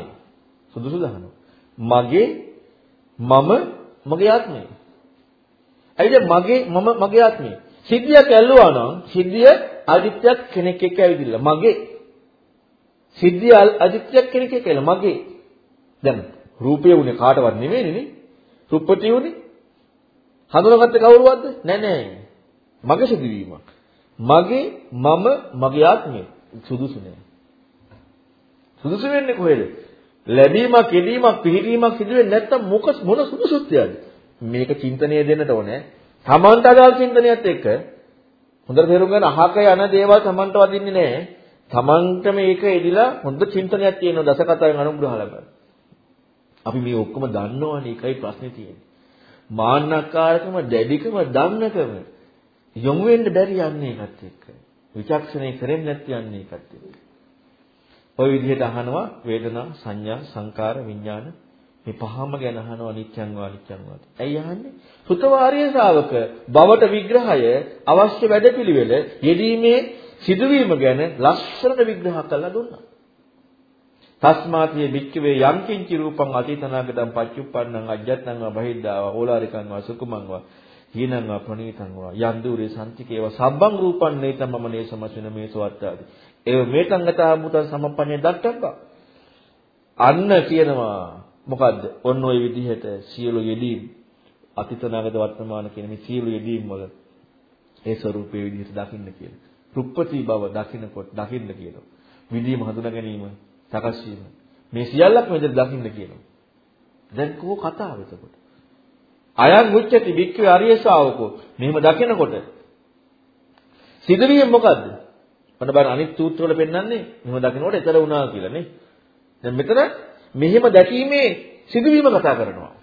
සුදුසු දහනවා. මගේ මම මගේ ආත්මය. ඇයිද මගේ මම මගේ ආත්මය. සිද්ධියක් ඇල්ලුවා නම් සිද්ධිය අදිත්‍යයක් කෙනෙක් එක්ක ඇවිදින්න. මගේ සිද්ධිය අදිත්‍යයක් කෙනෙක් එක්ක ඇවිල්ලා මගේ. දැන් රූපය උනේ කාටවත් නෙමෙයිනේ නේ. රුප්පටි උනේ. හඳුනාගත්තේ කවුරුවක්ද? නෑ නෑ. මගේ සිදුවීමක්. මගේ මම මගේ ආත්මය සුදුසු නෑ. සුදුසු වෙන්නේ කොහෙද? ලැබීමක්, යෙදීමක්, පිහිටීමක් සිදු වෙන්නේ නැත්තම් මොක මොන සුදුසුත්වයක්ද? මේක චින්තනය දෙන්නට ඕනේ. තමන්ට අදාළ චින්තනයත් එක්ක හොඳට තේරුම් ගන්න අහක යන දේවල් තමන්ට වදින්නේ නැහැ. තමන්ට මේක එදිලා හොඳ චින්තනයක් තියෙනවා දසකතාවෙන් අනුග්‍රහ ලබන. අපි මේ ඔක්කොම දන්නවනේ ඒකයි ප්‍රශ්නේ තියෙන්නේ. මාන්නකාරකම, දැඩිකම, දන්නකම යොමු වෙන්න බැරි යන්නේ ඒකත් එක්ක. විචක්ෂණය කරෙන්නේ නැති යන්නේ ඒකත් එක්ක. ඔය විදිහට අහනවා වේදනා සංඥා සංකාර විඥාන මේ පහම ගැන අහනවා අනිත්‍යං වා අනිත්‍යං වා. ඇයි අහන්නේ? සුතවාරිය ශ්‍රාවක බවට විග්‍රහය අවශ්‍ය වැඩපිළිවෙල යෙදීමේ සිදුවීම ගැන ලස්සනට විග්‍රහ කරලා දුන්නා. තස්මාතිය වික්කවේ යම් කිංචි රූපං අතීතනාගතං පච්චුප්පන්නං අජ්ජත්නං වා බහිද්ධාවා ඕලාරිකං වා සුකුමං වා හීනං වා ප්‍රණීතං වා යන්දුරේ සම්තිකේව සබ්බං රූපං නේතම මම නේසමසින මේසවත්තාදී ඒ මේතංගතා මුතං සමප්පන්නේ දක්ටබ්බා. අන්න කියනවා මොකද්ද? ඔන්න ඔය විදිහට සියලු යෙදීම් අතීත නාගත වර්තමාන කියන මේ සියලු යෙදීම් වල ඒ ස්වરૂපයේ විදිහට දකින්න කියලා. රුප්පති බව දකින්නකොට දකින්න කියනවා. විදීම හඳුනා ගැනීම, සකස් වීම. මේ සියල්ලක්ම විදිහට දකින්න කියනවා. දැන් කෝ කතාව එතකොට? අයං උච්චති වික්ඛේ අරිය ශාවකෝ. මෙහෙම දකිනකොට සිදුවීම මොකද්ද? මට බලන්න අනිත් සූත්‍ර වල පෙන්වන්නේ මෙහෙම දකිනකොට ඊතර වුණා කියලා නේ. දැන් මෙතන මෙහෙම දැකීමේ සිදුවීම කතා කරනවා.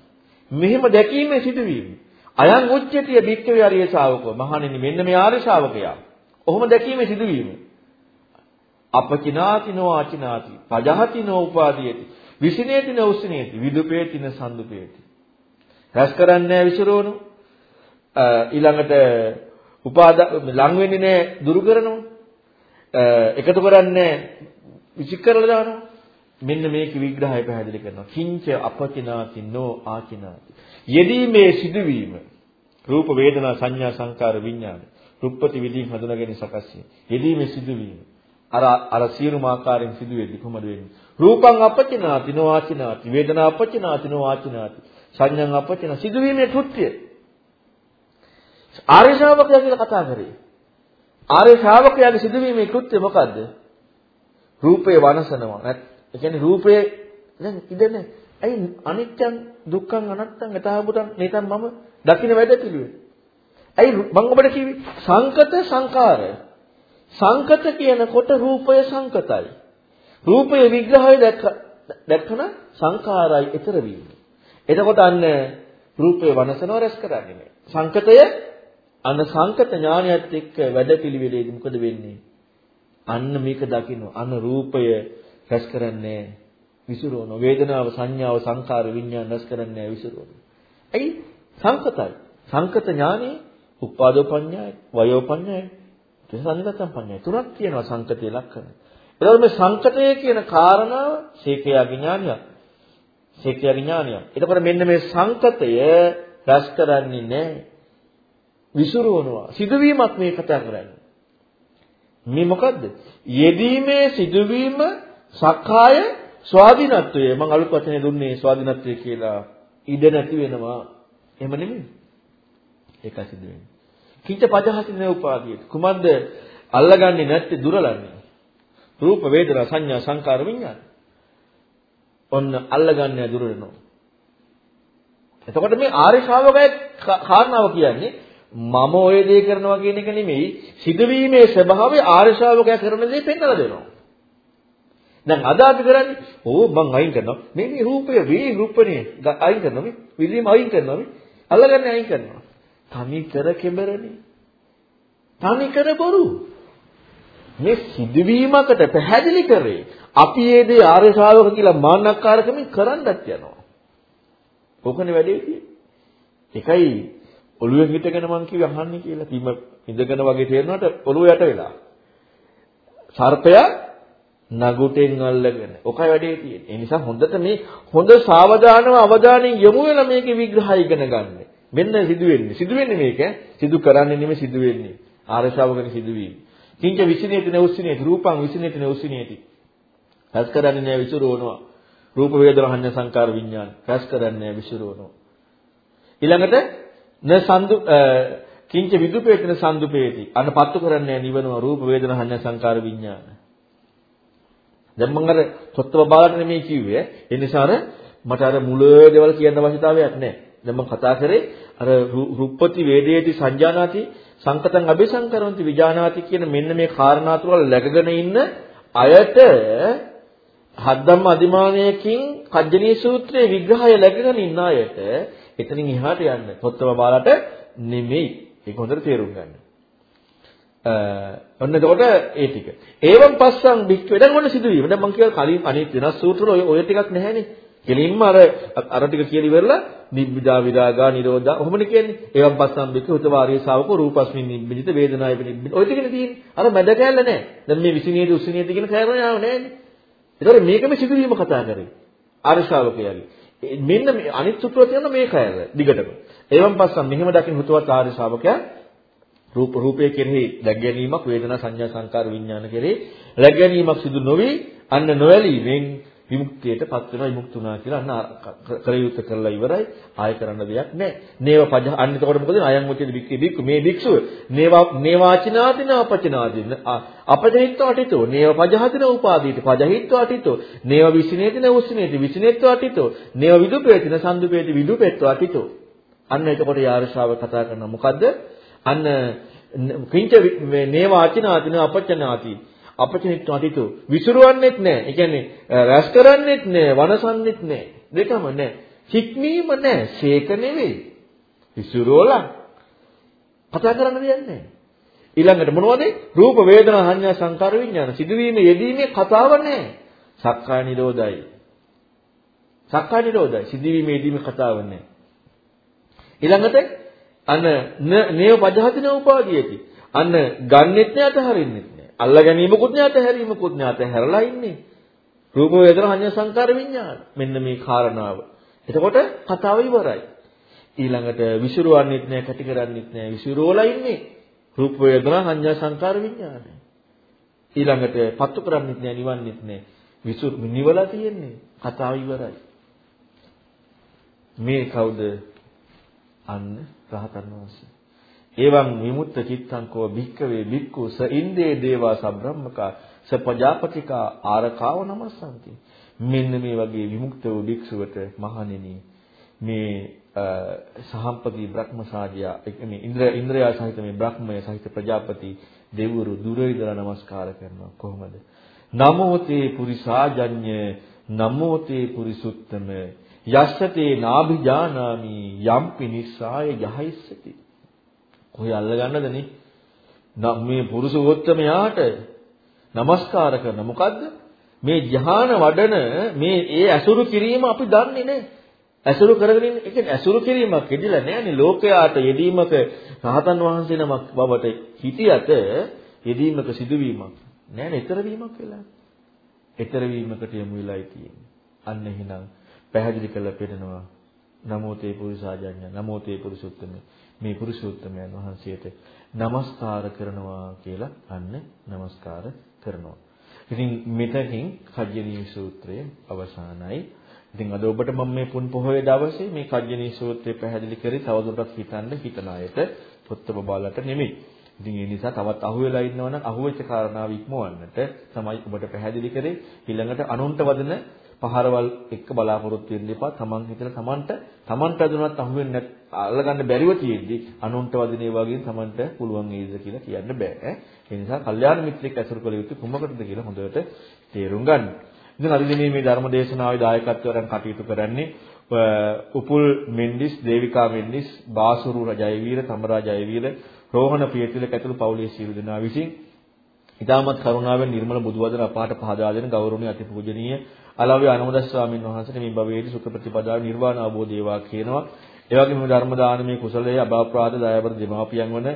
මෙහෙම දැකීමේ සිදුවීම. අයං උච්චතිය භික්ඛවේ ආර්ය ශාවකෝ. මහණෙනි මෙන්න මේ ආර්ය ශාවකයා. ඔහොම දැකීමේ සිදුවීම. අපචිනාතිනෝ ආචිනාති. පජහතිනෝ උපාදීයති. විසිනේතින උසිනේති. විදුපේතින සම්දුපේති. රැස් කරන්නේ විසිරෝණු. ඊළඟට උපාද ලං වෙන්නේ නැහැ දුරු කරනවා. එකතු කරන්නේ විචික් කරලා දානවා. මෙන්න මේක විග්‍රහය පැහැදිලි කරනවා. කිංච අපචිනාති නෝ ආචිනාති. යෙදීමේ සිදුවීම රූප වේදනා සංඥා සංකාර විඥාන රුප්පති විදී හඳුනාගෙන සකස් වීම. යෙදීමේ සිදුවීම අර අර සියලුම ආකාරයෙන් සිදුවේදී කොහොමද වෙන්නේ? රූපං අපචිනාති නෝ ආචිනාති වේදනා අපචිනාති නෝ ආචිනාති සංඥාං අපචින සිදුවීමේ කෘත්‍ය. ආර්ය ශ්‍රාවකයා කියලා කතා කරේ. ආර්ය ශ්‍රාවකයාගේ සිදුවීමේ කෘත්‍ය මොකද්ද? රූපේ වනසනවා. ඒ කියන්නේ රූපය දැන් ඉදෙන්නේ ඇයි අනිත්‍යං දුක්ඛං අනත්තං යථාභූතං නේතම් මම දකින්න වැඩ පිළිවෙල. ඇයි මම ඔබට කිව්වේ සංකත සංකාරය. සංකත කියනකොට රූපය සංකතයි. රූපය විග්‍රහය දැක්ක දැක්කම සංකාරයි ඊතර වීම. එතකොට අන්න රූපය වනසනව රැස් කරන්නේ නෑ. සංකතය අන්න සංකත ඥානයත් එක්ක වැඩ පිළිවෙලේදී මොකද වෙන්නේ? අන්න මේක දකින්න අන්න රූපය රැස් කරන්නේ විසිරවන වේදනාව සංඥාව සංකාර විඥාන රැස් කරන්නේ විසිරවන. ඇයි? සංකතයි. සංකත ඥානෙ උපාදෝ පඤ්ඤාය, වයෝ පඤ්ඤාය, සංගතම් පඤ්ඤාය. තුනක් තියෙනවා සංකතයේ ලක්ෂණ. එතකොට මේ සංකතය කියන කාරණාව ශේකයාගේ ඥානියක්. ශේකයාගේ ඥානියක්. එතකොට මෙන්න මේ සංකතය රැස් කරන්නේ නැහැ. විසිරවනවා. සිදුවීමක් මේ කතා කරන්නේ. මේ මොකද්ද? යෙදීමේ සිදුවීම සක්කාය ස්වාධීනත්වය මම අලුත් වචනේ දුන්නේ ස්වාධීනත්වය කියලා ඉඩ නැති වෙනවා එහෙම නෙමෙයි ඒකයි සිද්ධ වෙන්නේ කිංච පජහසින උපාදිය කුමද්ද අල්ලගන්නේ නැත්තේ දුරලන්නේ රූප වේදනා සංඥා සංකාර විඤ්ඤාණ ඔන්න අල්ලගන්නේ දුරලනවා එතකොට මේ ආර්ය ශ්‍රාවකයේ කාරණාව කියන්නේ මම ඔය දේ කරනවා කියන එක නෙමෙයි සිදුවීමේ ස්වභාවය ආර්ය ශ්‍රාවකයා කරන දේ පෙන්වලා දෙනවා දැන් අද අපි කරන්නේ ඕ මං අයින් කරනවා. මේ මේ රූපය වේ රූපනේ අයින් කරනවා මේ. විදීම අයින් කරනවා මේ. අල්ලගන්නේ අයින් කරනවා. තනි කර කෙබරනේ. තනි කර බොරු. මේ සිදුවීමකට පැහැදිලි කරේ අපි ඒ දේ ආර්ය ශ්‍රාවක කියලා මාන්නක්කාරකමින් කරන්නත් යනවා. ඕකනේ වැඩේ තියෙන්නේ. එකයි ඔළුවෙන් හිටගෙන මං කිව්වේ අහන්නේ කියලා. බිම ඉඳගෙන වගේ තේරෙනවට ඔළුව යට වෙලා. සර්පයා නගුටෙන් අල්ලගෙන. ඔකයි වැඩේ තියෙන්නේ. ඒ නිසා හොඳට මේ හොඳ සාවධානව අවධානයෙන් යොමු වෙලා මේකේ විග්‍රහය ඉගෙන ගන්න. මෙන්න සිදුවෙන්නේ. සිදුවෙන්නේ මේක සිදු කරන්නේ නෙමෙයි සිදුවෙන්නේ. ආරශාවකගේ සිදුවීම. කිංච විසිනේති නෙවුසිනේති රූපං විසිනේති නෙවුසිනේති. රැස් කරන්නේ නැහැ විසිරවනවා. රූප වේදනා සංකාර විඥාන රැස් කරන්නේ නැහැ විසිරවනවා. ඊළඟට න සම්දු කිංච විදුපේතන සම්දුපේති. අන්න පත්තු කරන්නේ නිවනවා රූප වේදනා සංකාර විඥාන. දැන් මම අර තොත්ව බාලට නෙමෙයි කිව්වේ. ඒ නිසා අර මට අර මුල දේවල් කියන්න අවශ්‍යතාවයක් නැහැ. දැන් මම කතා කරේ අර රුප්පති වේදේති සංජානාති සංකතං අபிසංකරන්ති විජානාති කියන මෙන්න මේ කාරණා තුල läගගෙන ඉන්න අයට හද්දම් අදිමානයකින් කජ්ජනී සූත්‍රයේ විග්‍රහය läගගෙන ඉන්න අයට එතනින් එහාට යන්න. තොත්ව බාලට නෙමෙයි. ඒක හොඳට තේරුම් ගන්න. ඔන්න එතකොට ඒ ටික. ඒවම් පස්සම් බික්ක දැන් මොන සිදුවීම? දැන් මම කියවා කලින් අනිත් වෙනස් සූත්‍රවල ඔය ඔය ටිකක් නැහැනේ. කෙලින්ම අර අර ටික කියලා ඉවරලා නිබ්බිදා විරාගා නිරෝධා ඔහොමනේ කියන්නේ. ඒවම් පස්සම් බික්ක උතවාරිය ශාවකෝ රූපස්මින් නිබ්බිදිත වේදනාය නිබ්බිදිත. ඔය ටිකනේ තියෙන්නේ. අර මැද කැල්ල නැහැ. දැන් මේ විසිනියේදී උසිනියේදී කියන කෑරණාව නැහැනේ. ඒතකොට මේකම සිදුවීම කතා කරේ. ආර්ය ශාවකයාගේ. මෙන්න අනිත් සූත්‍රය තියෙන මේ කෑල්ල දිගටම. ඒවම් පස්සම් මෙහෙම දකින්න හුතුවත් ආර්ය ශාවකයා රූප රූපයේ කෙරෙහි läග ගැනීමක් වේදනා සංඥා සංකාර විඥාන කෙරෙහි läග ගැනීමක් සිදු නොවි අන්න නොවැළීමෙන් විමුක්තියටපත් වෙනවා විමුක්තුණා කියලා අන්න කල යුත්තේ කරලා ඉවරයි. ආය කරන්න දෙයක් නැහැ. නේව පජ අන්න එතකොට මොකද අයන් මුචේ බික්කේ බික්කු? මේ භික්ෂුව. නේවා නේවාචිනාදින අපචනාදින. අපජහිත්ව අටිතෝ නේව පජහදින උපාදීත. පජහිත්ව අටිතෝ නේව විසිනේදින උසිනේති. විසිනේත්ව අටිතෝ නේව විදුපේතින සම්දුපේති විදුපේත්ව අටිතෝ අන්න එතකොට යාරශාව කතා කරනවා. මොකද්ද? අන්න කිංච නේවාචිනාදින අපචනාති අපචනිට අටිතු විසිරුවන්නෙත් නැහැ. ඒ කියන්නේ රැස් කරන්නෙත් නැහැ, වනසන්නෙත් නැහැ. දෙකම නැහැ. හික්මීම නැහැ. ශේක නෙවෙයි. විසිරුවලා කතා කරන්න දෙයක් නැහැ. ඊළඟට මොනවද? රූප වේදනා සංඥා සංකාර විඥාන සිදුවීම යෙදීමේ කතාව නැහැ. සක්කාය නිරෝධයි. සක්කාය නිරෝධයි. සිදුවීම යෙදීමේ කතාව නැහැ. ඊළඟට අන්න නේව පජහතින උපාදීයති. අන්න ගන්නෙත් නෑ අතහරින්නෙත් නෑ. අල්ල ගැනීමකුත් නෑ අතහැරීමකුත් නෑ අතහැරලා ඉන්නේ. රූප වේදනා සංඥා සංකාර විඥාන. මෙන්න මේ කාරණාව. එතකොට කතාව ඉවරයි. ඊළඟට විසිරුවන්නෙත් නෑ කැටි කරන්නෙත් නෑ විසිරුවලා ඉන්නේ. රූප වේදනා සංඥා සංකාර විඥාන. ඊළඟට පත්තු කරන්නෙත් නෑ නිවන්නෙත් නෑ. විසුරු නිවලා තියෙන්නේ. කතාව ඉවරයි. මේ කවුද? අන්න රහතන් වහන්සේ. එවං විමුක්ත චිත්තං කෝ භික්කවේ භික්ඛු ස ඉන්දේ දේවා සබ්‍රහ්මකා ස පජාපතිකා ආරකාව නමස්සන්ති. මෙන්න මේ වගේ විමුක්ත වූ භික්ෂුවට මහණෙනි මේ සහම්පති බ්‍රහ්මසාජයා මේ ඉන්ද්‍ර ඉන්ද්‍රයා සහිත මේ බ්‍රහ්මය සහිත ප්‍රජාපති දෙවිවරු දුර ඉඳලා নমස්කාර කරනවා. කොහොමද? නමෝ තේ පුරිසාජඤ්ඤ නමෝ තේ පුරිසුත්තම යස්සතේ නාභිජානාමි යම්පි නිස්සාය යහිස්සති කොහේ අල්ල ගන්නද නේ? මේ පුරුෂ ගෝත්‍රමයාට নমස්කාර කරන මොකද්ද? මේ ධ්‍යාන වඩන මේ ඒ ඇසුරු කිරීම අපි දන්නේ නැහැ. ඇසුරු කරගෙන ඉන්නේ ඒ කියන්නේ ඇසුරු කිරීමක් එදිලා නැහැනේ ලෝකයාට යෙදීමක රහතන් වහන්සේ නමක් බවට හිටියට යෙදීමක සිදුවීමක් නැහැනේ ඊතර වීමක් වෙලා. ඊතර වීමකට යමු වෙලායි තියෙන්නේ. අන්න එහෙනම් පැහැදිලි කරලා පෙන්නනවා නමෝ තේ පුරිසාජඤ්ඤ නමෝ තේ පුරුෂෝත්තමේ මේ පුරුෂෝත්තමයන් වහන්සේට নমස්කාර කරනවා කියලා අන්න নমස්කාර කරනවා. ඉතින් මෙතකින් කජ්ජනී සූත්‍රය අවසానයි. ඉතින් අද ඔබට මම මේ පුන් පොහොය දවසේ මේ කජ්ජනී සූත්‍රය පැහැදිලි කරේ තවදුරටත් හිතන්න හිතන අයට පොත් ඔබ බලලට නෙමෙයි. ඉතින් ඒ නිසා තවත් අහුවෙලා ඉන්නවනම් අහුවෙච්ච කාරණාව ඉක්මවන්නට තමයි ඔබට පැහැදිලි කරේ ඊළඟට අනුන්ට වදන පහරවල් එක්ක බලාපොරොත්තු වෙන්න එපා. Taman හිතලා Tamanට Tamanට අදුනත් අහු වෙන්නේ අල්ලගන්න බැරිව තියෙද්දි අනුන්ට වදිනේ වගේ Tamanට පුළුවන් වේද කියලා කියන්න බෑ. ඒ නිසා කල්යාණ මිත්‍රෙක් ඇසුරු කළ යුතු කුමකටද කියලා හොඳට තේරුම් ගන්න. ඉතින් අද දිනේ මේ ධර්ම දේශනාවේ දායකත්වයෙන් කටයුතු කරන්නේ උපුල් මෙන්ඩිස්, දේවිකා මෙන්ඩිස්, බාසුරු ජයවීර, තමරා ජයවීර, රෝහණ ප්‍රියතිලක ඇතුළු පවුලේ සියලු දෙනා විසින් ඉතාමත් කරුණාවෙන් නිර්මල බුදුවදන අපාට පහදා දෙන ගෞරවනීය අතිපූජනීය අලව්‍ය අනුමදස් ස්වාමීන් වහන්සේට මේ භවයේදී සුඛ ප්‍රතිපදාව නිර්වාණ අවබෝධ වේවා කියනවා. ඒ වගේම ධර්ම දානමේ කුසලයේ අභාප්‍රාද දයාබර දෙමාපියන් වන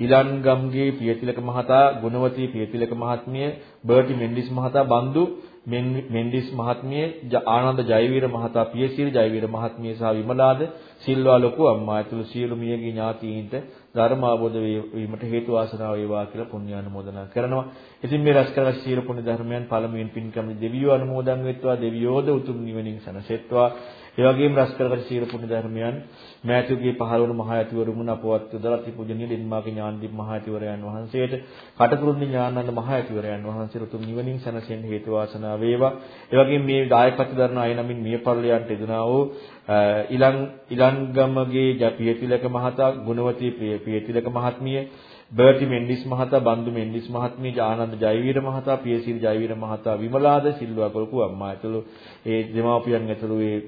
ඉලන්ගම්ගේ පියතිලක මහතා, ගුණවතී පියතිලක මහත්මිය, බර්ටි මෙන්ඩිස් මහතා, බන්දු මෙන්ඩිස් මහත්මිය, ආනන්ද ජයවීර මහතා, පියසිරි ජයවීර මහත්මිය සහ විමලාද සිල්වා ලොකු අම්මා ඇතුළු සියලු මියගිය ඥාතීන්ට ධර්ම අවබෝධ වීමට හේතු වාසනාව වේවා කියලා පුණ්‍ය අනුමෝදනා කරනවා. ඉතින් මේ රැස් කරගත් සියලු පුණ්‍ය ධර්මයන් පළමුවෙන් පින්කම් දෙවියෝ අනුමෝදන් වෙත්වා දෙවියෝද උතුම් නිවනින් සැනසෙත්වා. ඒ වගේම රස කරගත් සීල පුණ්‍ය ධර්මයන් මෑතකගේ පහළවන මහා ඇතිවරුමුණ අපවත් යොදලා තිපුජනීය ඩෙන්මාර්ක ඥානදීප මහා ඇතිවරයන් වහන්සේට කටුකුරුනි ඥානানন্দ මහා ඇතිවරයන් වහන්සේට උතුම් නිවනින් සැනසෙන්න හේතු වාසනා වේවා. ඒ වගේම මේ දායකත්ව දරන අය නමින් මියපරලයන්ට එදුනා වූ ඉලං ඉලංගමගේ ජපියතිලක මහතා ගුණවතී ප්‍රිය පියතිලක මහත්මිය බර්ටි මෙන්ඩිස් මහතා බන්දු මෙන්ඩිස් මහත්මිය ආනන්ද ජයවීර මහතා පියසිරි ජයවීර මහතා විමලාද සිල්වා කොල්කු අම්මා ඇතුළු ඒ දෙමාපියන් ඇතුළු ඒ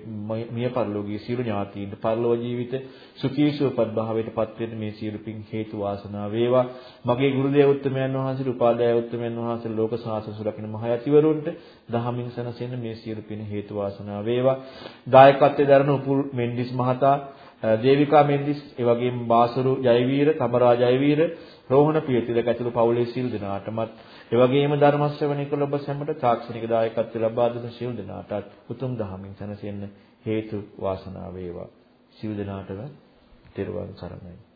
මිය පරලෝකීය සියලු ඥාතීන්ට පරලෝක ජීවිත සුඛී සුවපත් භාවයට පත් වෙන්න මේ සියලු පින් හේතු වාසනා වේවා. මගේ ගුරු දේවෝත්තමයන් වහන්සේට උපාදාය උත්තමයන් වහන්සේ ලෝක සාසන සුරකින්න මහ යතිවරුන්ට දහමින් සනසෙන්න මේ සියලු පින් හේතු වාසනා වේවා. දායකත්වයේ දරන උපුල් මෙන්ඩිස් මහතා දේවිකා මෙන්ඩිස් ඒ වගේම බාසුරු ජයවීර තමරා ජයවීර රෝහණ පියතිලක ඇතුළු පවුලේ සිල් දෙනාටමත් ඒ වගේම ධර්ම ශ්‍රවණය කළ ඔබ සැමට තාක්ෂණික දායකත්ව ලබා දුන සිල් දෙනාටත් උතුම් දහමින් සැනසෙන්න හේතු වාසනාව වේවා. සිල් දෙනාටම තෙරුවන් සරණයි.